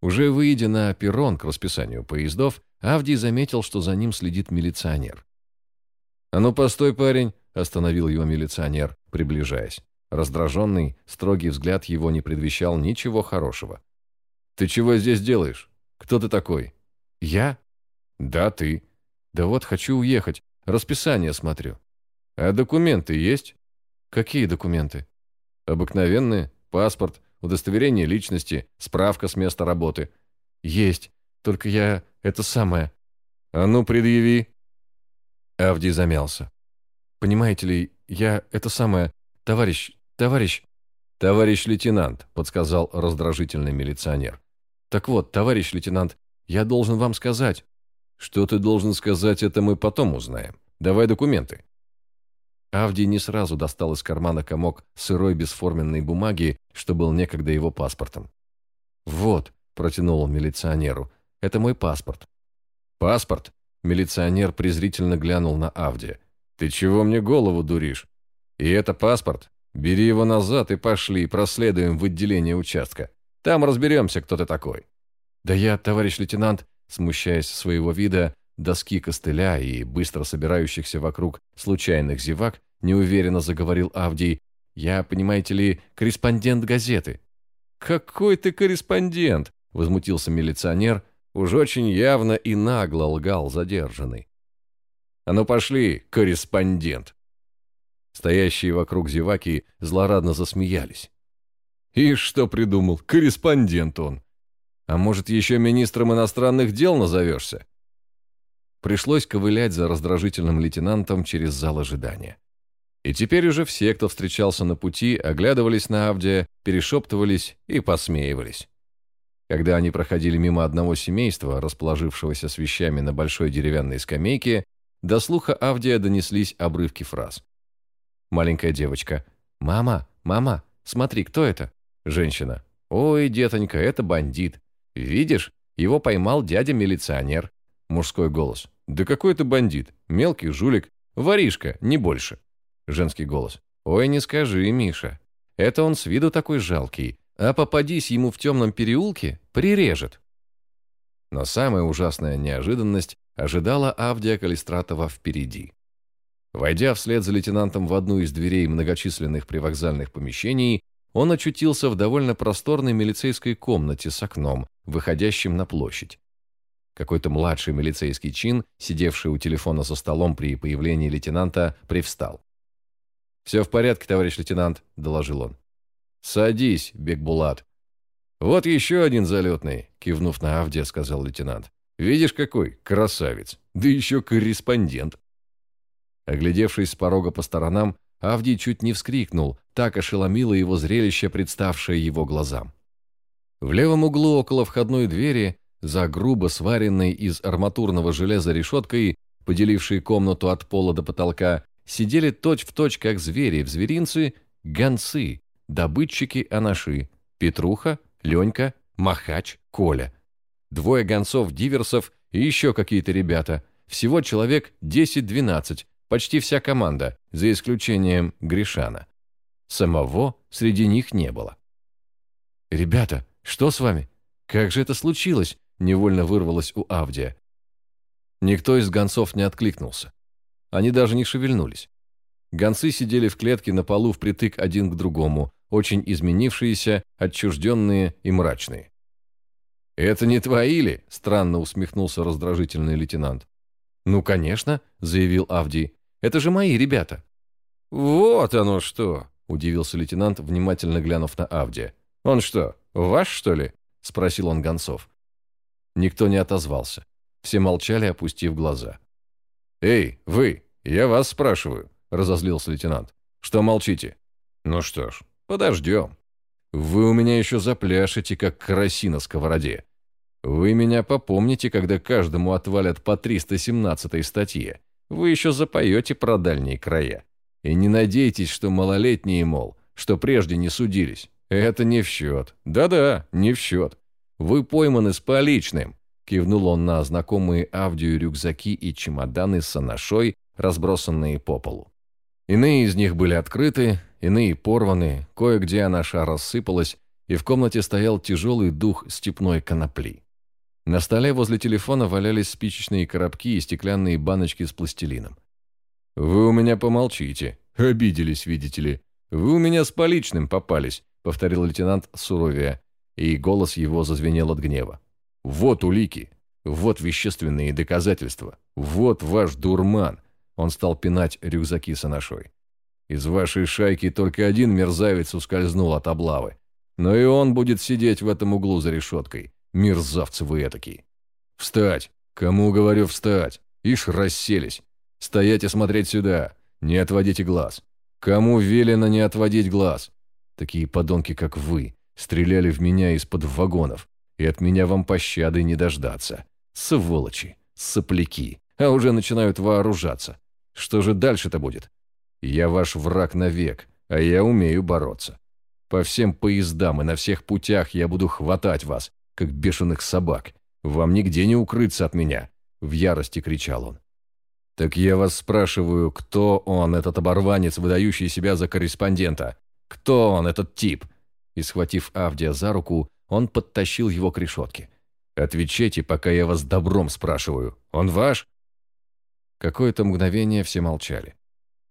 Уже выйдя на перрон к расписанию поездов, Авдий заметил, что за ним следит милиционер. «А ну, постой, парень!» – остановил его милиционер, приближаясь. Раздраженный, строгий взгляд его не предвещал ничего хорошего. «Ты чего здесь делаешь? Кто ты такой?» «Я?» «Да, ты. Да вот, хочу уехать. Расписание смотрю». «А документы есть?» «Какие документы?» «Обыкновенные. Паспорт, удостоверение личности, справка с места работы». «Есть. Только я... это самое...» «А ну, предъяви». Авдий замялся. «Понимаете ли, я... это самое... товарищ... товарищ...» «Товарищ лейтенант», — подсказал раздражительный милиционер. «Так вот, товарищ лейтенант, я должен вам сказать...» «Что ты должен сказать, это мы потом узнаем. Давай документы». Авдий не сразу достал из кармана комок сырой бесформенной бумаги, что был некогда его паспортом. «Вот», — протянул он милиционеру, — «это мой паспорт». «Паспорт?» — милиционер презрительно глянул на Авдия. «Ты чего мне голову дуришь? И это паспорт? Бери его назад и пошли, проследуем в отделение участка. Там разберемся, кто ты такой». «Да я, товарищ лейтенант», смущаясь своего вида, доски костыля и быстро собирающихся вокруг случайных зевак, неуверенно заговорил Авдий. «Я, понимаете ли, корреспондент газеты». «Какой ты корреспондент?» – возмутился милиционер. Уж очень явно и нагло лгал задержанный. «А ну пошли, корреспондент!» Стоящие вокруг зеваки злорадно засмеялись. «И что придумал? Корреспондент он! А может, еще министром иностранных дел назовешься?» Пришлось ковылять за раздражительным лейтенантом через зал ожидания. И теперь уже все, кто встречался на пути, оглядывались на Авдия, перешептывались и посмеивались. Когда они проходили мимо одного семейства, расположившегося с вещами на большой деревянной скамейке, до слуха Авдия донеслись обрывки фраз. Маленькая девочка. «Мама, мама, смотри, кто это?» Женщина. «Ой, детонька, это бандит. Видишь, его поймал дядя-милиционер». Мужской голос. «Да какой это бандит? Мелкий жулик. Воришка, не больше». Женский голос. «Ой, не скажи, Миша. Это он с виду такой жалкий, а попадись ему в темном переулке, прирежет». Но самая ужасная неожиданность ожидала Авдия Калистратова впереди. Войдя вслед за лейтенантом в одну из дверей многочисленных привокзальных помещений, он очутился в довольно просторной милицейской комнате с окном, выходящим на площадь. Какой-то младший милицейский чин, сидевший у телефона за столом при появлении лейтенанта, привстал. «Все в порядке, товарищ лейтенант», — доложил он. «Садись, Бекбулат». «Вот еще один залетный», — кивнув на Авдия, сказал лейтенант. «Видишь, какой красавец! Да еще корреспондент!» Оглядевшись с порога по сторонам, Авдий чуть не вскрикнул, так ошеломило его зрелище, представшее его глазам. В левом углу около входной двери за грубо сваренной из арматурного железа решеткой, поделившей комнату от пола до потолка, сидели точь-в-точь, точь, как звери в зверинце, гонцы, добытчики-анаши, Петруха, Ленька, Махач, Коля. Двое гонцов-диверсов и еще какие-то ребята. Всего человек 10-12, почти вся команда, за исключением Гришана. Самого среди них не было. «Ребята, что с вами? Как же это случилось?» невольно вырвалось у Авдия. Никто из гонцов не откликнулся. Они даже не шевельнулись. Гонцы сидели в клетке на полу впритык один к другому, очень изменившиеся, отчужденные и мрачные. «Это не твои ли?» – странно усмехнулся раздражительный лейтенант. «Ну, конечно», – заявил Авдий. «Это же мои ребята». «Вот оно что!» – удивился лейтенант, внимательно глянув на Авдия. «Он что, ваш, что ли?» – спросил он гонцов. Никто не отозвался. Все молчали, опустив глаза. «Эй, вы, Я вас спрашиваю», — разозлился лейтенант. «Что молчите?» «Ну что ж, подождем. Вы у меня еще запляшете, как караси на сковороде. Вы меня попомните, когда каждому отвалят по 317 статье. Вы еще запоете про дальние края. И не надейтесь, что малолетние, мол, что прежде не судились. Это не в счет. Да-да, не в счет. Вы пойманы с поличным. Кивнул он на знакомые Авдию рюкзаки и чемоданы с анашой, разбросанные по полу. Иные из них были открыты, иные порваны, кое-где анаша рассыпалась, и в комнате стоял тяжелый дух степной конопли. На столе возле телефона валялись спичечные коробки и стеклянные баночки с пластилином. «Вы у меня помолчите. Обиделись, видите ли. Вы у меня с поличным попались», — повторил лейтенант суровее, и голос его зазвенел от гнева. «Вот улики. Вот вещественные доказательства. Вот ваш дурман». Он стал пинать рюкзаки с. «Из вашей шайки только один мерзавец ускользнул от облавы. Но и он будет сидеть в этом углу за решеткой. Мерзавцы вы этакие. Встать! Кому говорю встать? Ишь расселись. Стоять и смотреть сюда. Не отводите глаз. Кому велено не отводить глаз? Такие подонки, как вы, стреляли в меня из-под вагонов, и от меня вам пощады не дождаться. Сволочи, сопляки, а уже начинают вооружаться. Что же дальше-то будет? Я ваш враг навек, а я умею бороться. По всем поездам и на всех путях я буду хватать вас, как бешеных собак. Вам нигде не укрыться от меня!» В ярости кричал он. «Так я вас спрашиваю, кто он, этот оборванец, выдающий себя за корреспондента? Кто он, этот тип?» И, схватив Авдия за руку, он подтащил его к решетке. «Отвечайте, пока я вас добром спрашиваю. Он ваш?» Какое-то мгновение все молчали.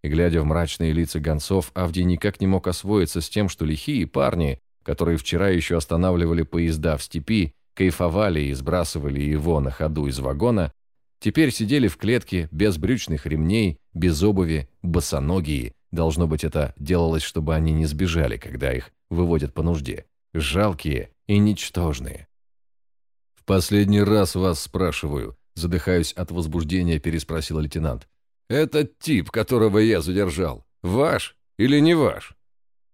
И, глядя в мрачные лица гонцов, Авдий никак не мог освоиться с тем, что лихие парни, которые вчера еще останавливали поезда в степи, кайфовали и сбрасывали его на ходу из вагона, теперь сидели в клетке без брючных ремней, без обуви, босоногие. Должно быть, это делалось, чтобы они не сбежали, когда их выводят по нужде. Жалкие и ничтожные. «В последний раз вас спрашиваю», задыхаюсь от возбуждения, переспросил лейтенант. «Этот тип, которого я задержал, ваш или не ваш?»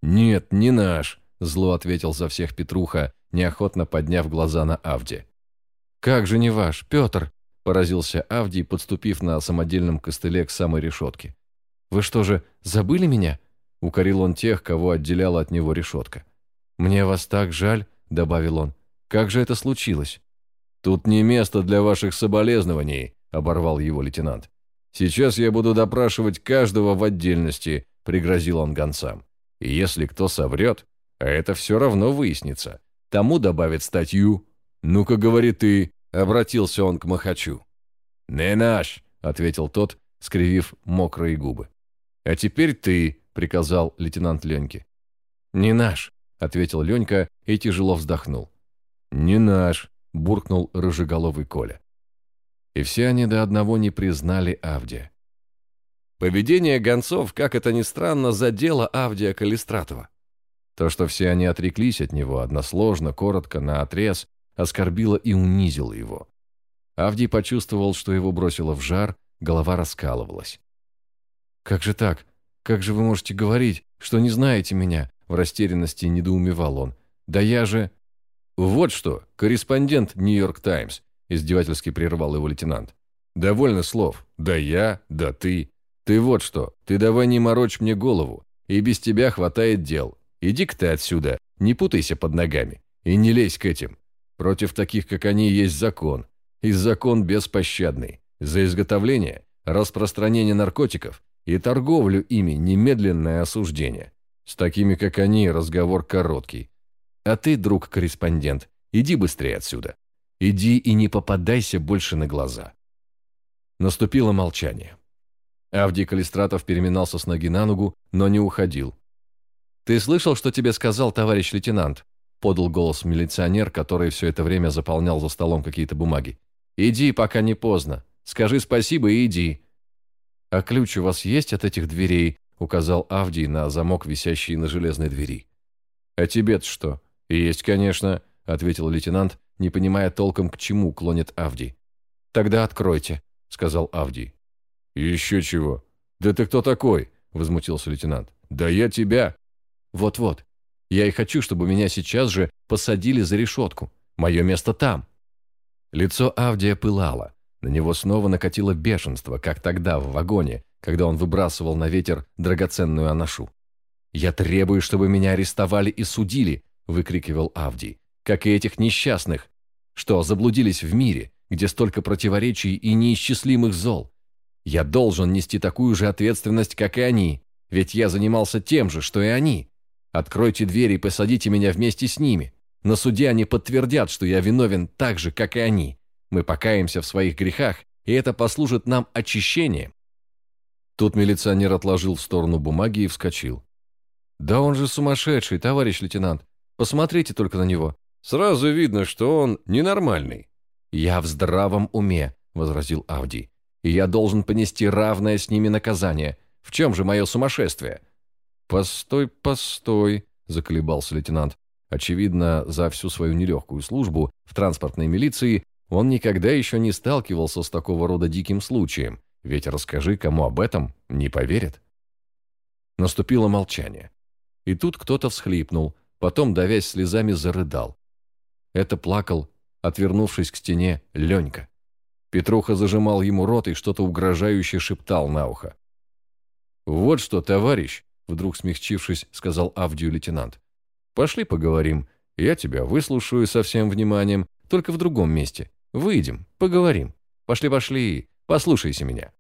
«Нет, не наш», Зло ответил за всех Петруха, неохотно подняв глаза на Авди. «Как же не ваш, Петр?» – поразился Авдий, подступив на самодельном костыле к самой решетке. «Вы что же, забыли меня?» – укорил он тех, кого отделяла от него решетка. «Мне вас так жаль», – добавил он. «Как же это случилось?» «Тут не место для ваших соболезнований», – оборвал его лейтенант. «Сейчас я буду допрашивать каждого в отдельности», – пригрозил он гонцам. «И если кто соврет, а это все равно выяснится. Тому добавят статью. «Ну-ка, говори ты», — обратился он к Махачу. «Не наш», — ответил тот, скривив мокрые губы. «А теперь ты», — приказал лейтенант Леньке. «Не наш», — ответил Ленька и тяжело вздохнул. «Не наш», — буркнул рыжеголовый Коля. И все они до одного не признали Авдия. Поведение гонцов, как это ни странно, задело Авдия Калистратова. То, что все они отреклись от него односложно, коротко, наотрез, оскорбило и унизило его. Авдий почувствовал, что его бросило в жар, голова раскалывалась. «Как же так? Как же вы можете говорить, что не знаете меня?» В растерянности недоумевал он. «Да я же...» «Вот что, корреспондент «Нью-Йорк Таймс», издевательски прервал его лейтенант. «Довольно слов. Да я, да ты. Ты вот что, ты давай не морочь мне голову, и без тебя хватает дел. Иди-ка ты отсюда, не путайся под ногами. И не лезь к этим. Против таких, как они, есть закон. И закон беспощадный. За изготовление, распространение наркотиков и торговлю ими немедленное осуждение. С такими, как они, разговор короткий. А ты, друг-корреспондент, иди быстрее отсюда. Иди и не попадайся больше на глаза. Наступило молчание. Авдий Калистратов переминался с ноги на ногу, но не уходил, «Ты слышал, что тебе сказал товарищ лейтенант?» подал голос милиционер, который все это время заполнял за столом какие-то бумаги. «Иди, пока не поздно. Скажи спасибо и иди». «А ключ у вас есть от этих дверей?» указал Авдий на замок, висящий на железной двери. «А тебе-то что?» «Есть, конечно», — ответил лейтенант, не понимая толком, к чему клонит Авдий. «Тогда откройте», — сказал Авдий. «Еще чего. «Да ты кто такой?» – возмутился лейтенант. «Да я тебя!» «Вот-вот. Я и хочу, чтобы меня сейчас же посадили за решетку. Мое место там». Лицо Авдия пылало. На него снова накатило бешенство, как тогда в вагоне, когда он выбрасывал на ветер драгоценную аношу. «Я требую, чтобы меня арестовали и судили!» – выкрикивал Авдий. «Как и этих несчастных, что заблудились в мире, где столько противоречий и неисчислимых зол. Я должен нести такую же ответственность, как и они, ведь я занимался тем же, что и они. Откройте двери и посадите меня вместе с ними. На суде они подтвердят, что я виновен так же, как и они. Мы покаемся в своих грехах, и это послужит нам очищением. Тут милиционер отложил в сторону бумаги и вскочил. «Да он же сумасшедший, товарищ лейтенант. Посмотрите только на него. Сразу видно, что он ненормальный». «Я в здравом уме», — возразил Авди. «И я должен понести равное с ними наказание. В чем же мое сумасшествие?» «Постой, постой», — заколебался лейтенант. Очевидно, за всю свою нелегкую службу в транспортной милиции он никогда еще не сталкивался с такого рода диким случаем, ведь расскажи кому об этом, не поверят. Наступило молчание. И тут кто-то всхлипнул, потом, давясь слезами, зарыдал. Это плакал, отвернувшись к стене, Ленька. Петруха зажимал ему рот и что-то угрожающе шептал на ухо. «Вот что, товарищ», — вдруг смягчившись, сказал Авдию лейтенант. «Пошли поговорим. Я тебя выслушаю со всем вниманием, только в другом месте. Выйдем, поговорим. Пошли-пошли, послушайся меня».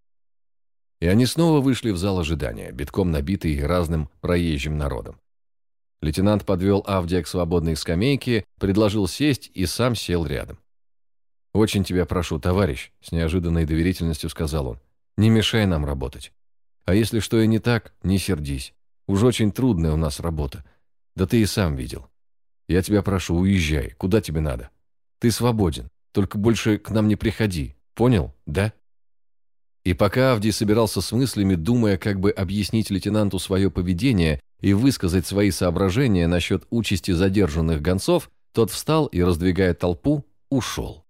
И они снова вышли в зал ожидания, битком набитый разным проезжим народом. Лейтенант подвел Авдия к свободной скамейке, предложил сесть и сам сел рядом. «Очень тебя прошу, товарищ», — с неожиданной доверительностью сказал он, — «не мешай нам работать. А если что и не так, не сердись. Уж очень трудная у нас работа. Да ты и сам видел. Я тебя прошу, уезжай, куда тебе надо. Ты свободен, только больше к нам не приходи. Понял, да?» И пока Авдий собирался с мыслями, думая, как бы объяснить лейтенанту свое поведение и высказать свои соображения насчет участи задержанных гонцов, тот встал и, раздвигая толпу, ушел.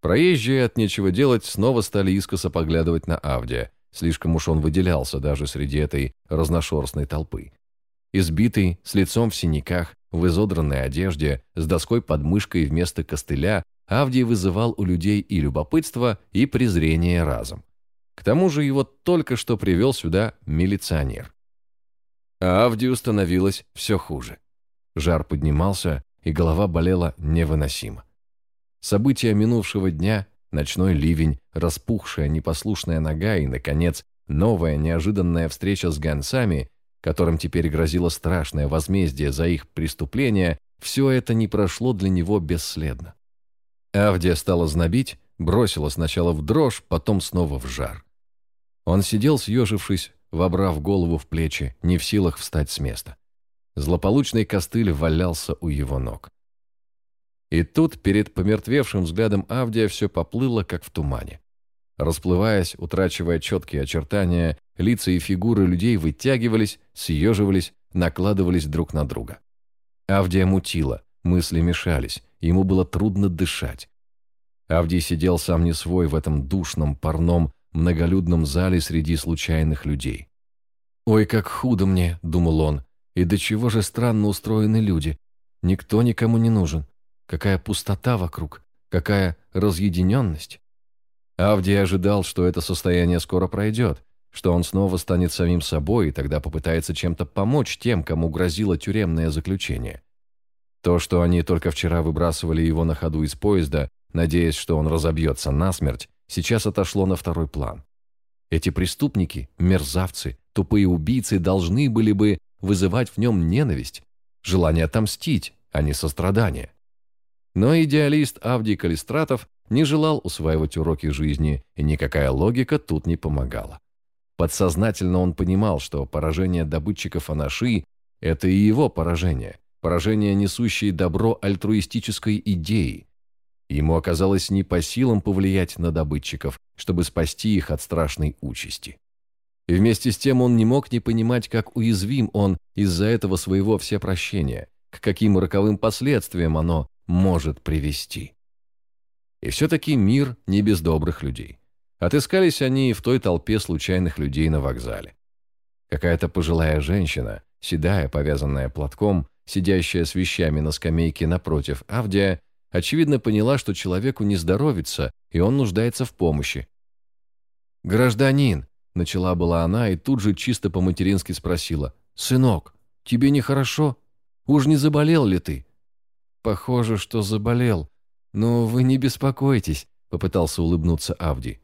Проезжие от нечего делать снова стали искоса поглядывать на Авдия. Слишком уж он выделялся даже среди этой разношерстной толпы. Избитый, с лицом в синяках, в изодранной одежде, с доской под мышкой вместо костыля, Авдий вызывал у людей и любопытство, и презрение разом. К тому же его только что привел сюда милиционер. А Авдию становилось все хуже. Жар поднимался, и голова болела невыносимо. События минувшего дня, ночной ливень, распухшая непослушная нога и, наконец, новая неожиданная встреча с гонцами, которым теперь грозило страшное возмездие за их преступления, все это не прошло для него бесследно. Авдия стала знобить, бросила сначала в дрожь, потом снова в жар. Он сидел, съежившись, вобрав голову в плечи, не в силах встать с места. Злополучный костыль валялся у его ног. И тут перед помертвевшим взглядом Авдия все поплыло, как в тумане. Расплываясь, утрачивая четкие очертания, лица и фигуры людей вытягивались, съеживались, накладывались друг на друга. Авдия мутила, мысли мешались, ему было трудно дышать. Авдий сидел сам не свой в этом душном, парном, многолюдном зале среди случайных людей. «Ой, как худо мне», — думал он, — «и до чего же странно устроены люди. Никто никому не нужен. Какая пустота вокруг, какая разъединенность». Авдий ожидал, что это состояние скоро пройдет, что он снова станет самим собой и тогда попытается чем-то помочь тем, кому грозило тюремное заключение. То, что они только вчера выбрасывали его на ходу из поезда, надеясь, что он разобьется насмерть, сейчас отошло на второй план. Эти преступники, мерзавцы, тупые убийцы должны были бы вызывать в нем ненависть, желание отомстить, а не сострадание. Но идеалист Авдий Калистратов не желал усваивать уроки жизни, и никакая логика тут не помогала. Подсознательно он понимал, что поражение добытчиков Анаши – это и его поражение, поражение, несущее добро альтруистической идеи, Ему оказалось не по силам повлиять на добытчиков, чтобы спасти их от страшной участи. И вместе с тем он не мог не понимать, как уязвим он из-за этого своего всепрощения, к каким роковым последствиям оно может привести. И все-таки мир не без добрых людей. Отыскались они в той толпе случайных людей на вокзале. Какая-то пожилая женщина, седая, повязанная платком, сидящая с вещами на скамейке напротив Авдия, очевидно поняла, что человеку не здоровится, и он нуждается в помощи. «Гражданин», — начала была она и тут же чисто по-матерински спросила, «Сынок, тебе нехорошо? Уж не заболел ли ты?» «Похоже, что заболел. Но вы не беспокойтесь», — попытался улыбнуться Авди.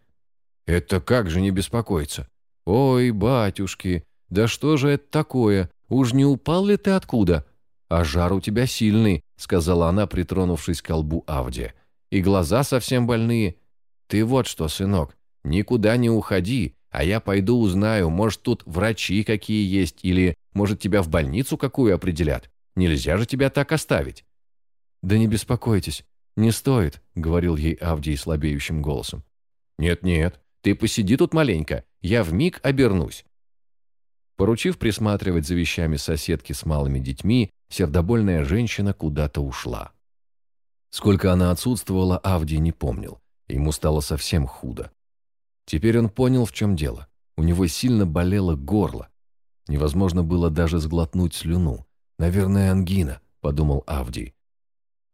«Это как же не беспокоиться? Ой, батюшки, да что же это такое? Уж не упал ли ты откуда?» «А жар у тебя сильный», — сказала она, притронувшись к колбу Авди. «И глаза совсем больные. Ты вот что, сынок, никуда не уходи, а я пойду узнаю, может, тут врачи какие есть, или, может, тебя в больницу какую определят. Нельзя же тебя так оставить». «Да не беспокойтесь, не стоит», — говорил ей Авдий слабеющим голосом. «Нет-нет, ты посиди тут маленько, я вмиг обернусь». Поручив присматривать за вещами соседки с малыми детьми, сердобольная женщина куда-то ушла. Сколько она отсутствовала, Авдий не помнил. Ему стало совсем худо. Теперь он понял, в чем дело. У него сильно болело горло. Невозможно было даже сглотнуть слюну. «Наверное, ангина», — подумал Авдий.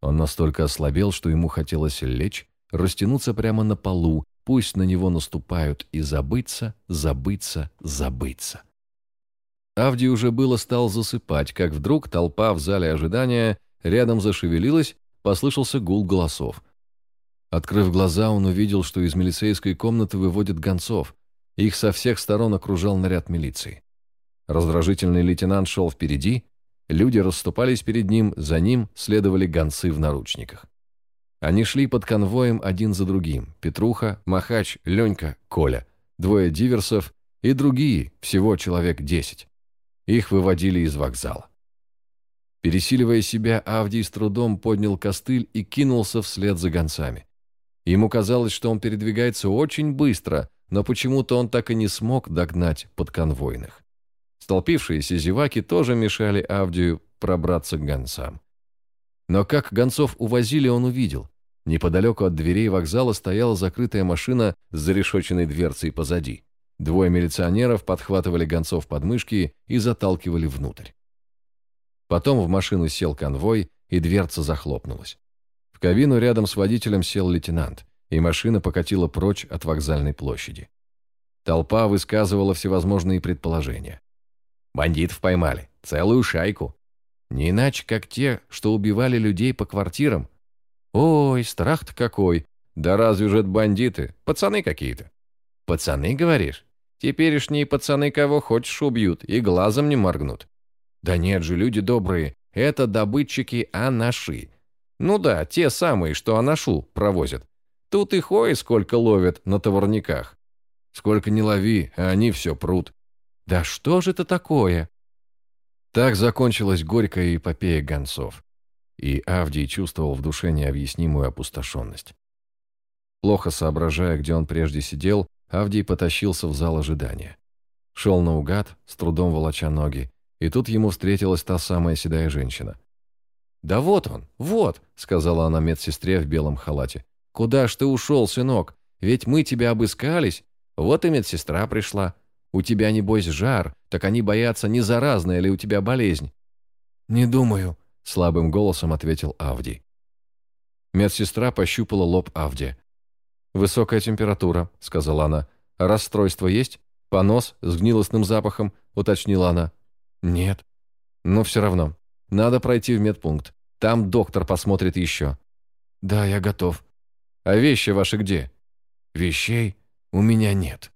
Он настолько ослабел, что ему хотелось лечь, растянуться прямо на полу, пусть на него наступают, и забыться, забыться, забыться. Авдий уже было стал засыпать, как вдруг толпа в зале ожидания рядом зашевелилась, послышался гул голосов. Открыв глаза, он увидел, что из милицейской комнаты выводят гонцов. Их со всех сторон окружал наряд милиции. Раздражительный лейтенант шел впереди, люди расступались перед ним, за ним следовали гонцы в наручниках. Они шли под конвоем один за другим. Петруха, Махач, Ленька, Коля. Двое диверсов и другие, всего человек десять. Их выводили из вокзала. Пересиливая себя, Авдий с трудом поднял костыль и кинулся вслед за гонцами. Ему казалось, что он передвигается очень быстро, но почему-то он так и не смог догнать подконвойных. Столпившиеся зеваки тоже мешали Авдию пробраться к гонцам. Но как гонцов увозили, он увидел. Неподалеку от дверей вокзала стояла закрытая машина с зарешоченной дверцей позади. Двое милиционеров подхватывали гонцов под мышки и заталкивали внутрь. Потом в машину сел конвой, и дверца захлопнулась. В кабину рядом с водителем сел лейтенант, и машина покатила прочь от вокзальной площади. Толпа высказывала всевозможные предположения. Бандитов поймали, целую шайку. Не иначе, как те, что убивали людей по квартирам. Ой, страх-то какой! Да разве же это бандиты? Пацаны какие-то. Пацаны, говоришь? Теперешние пацаны кого хочешь убьют и глазом не моргнут. Да нет же, люди добрые, это добытчики анаши. Ну да, те самые, что анашу провозят. Тут и хои сколько ловят на товарниках. Сколько не лови, а они все прут. Да что же это такое? Так закончилась горькая эпопея гонцов. И Авдий чувствовал в душе необъяснимую опустошенность. Плохо соображая, где он прежде сидел, Авдий потащился в зал ожидания. Шел наугад, с трудом волоча ноги, и тут ему встретилась та самая седая женщина. «Да вот он, вот!» — сказала она медсестре в белом халате. «Куда ж ты ушел, сынок? Ведь мы тебя обыскались. Вот и медсестра пришла. У тебя, небось, жар, так они боятся, не заразная ли у тебя болезнь». «Не думаю», — слабым голосом ответил Авдий. Медсестра пощупала лоб Авди. «Высокая температура», — сказала она. «Расстройство есть? Понос с гнилостным запахом?» — уточнила она. «Нет». «Но все равно. Надо пройти в медпункт. Там доктор посмотрит еще». «Да, я готов». «А вещи ваши где?» «Вещей у меня нет».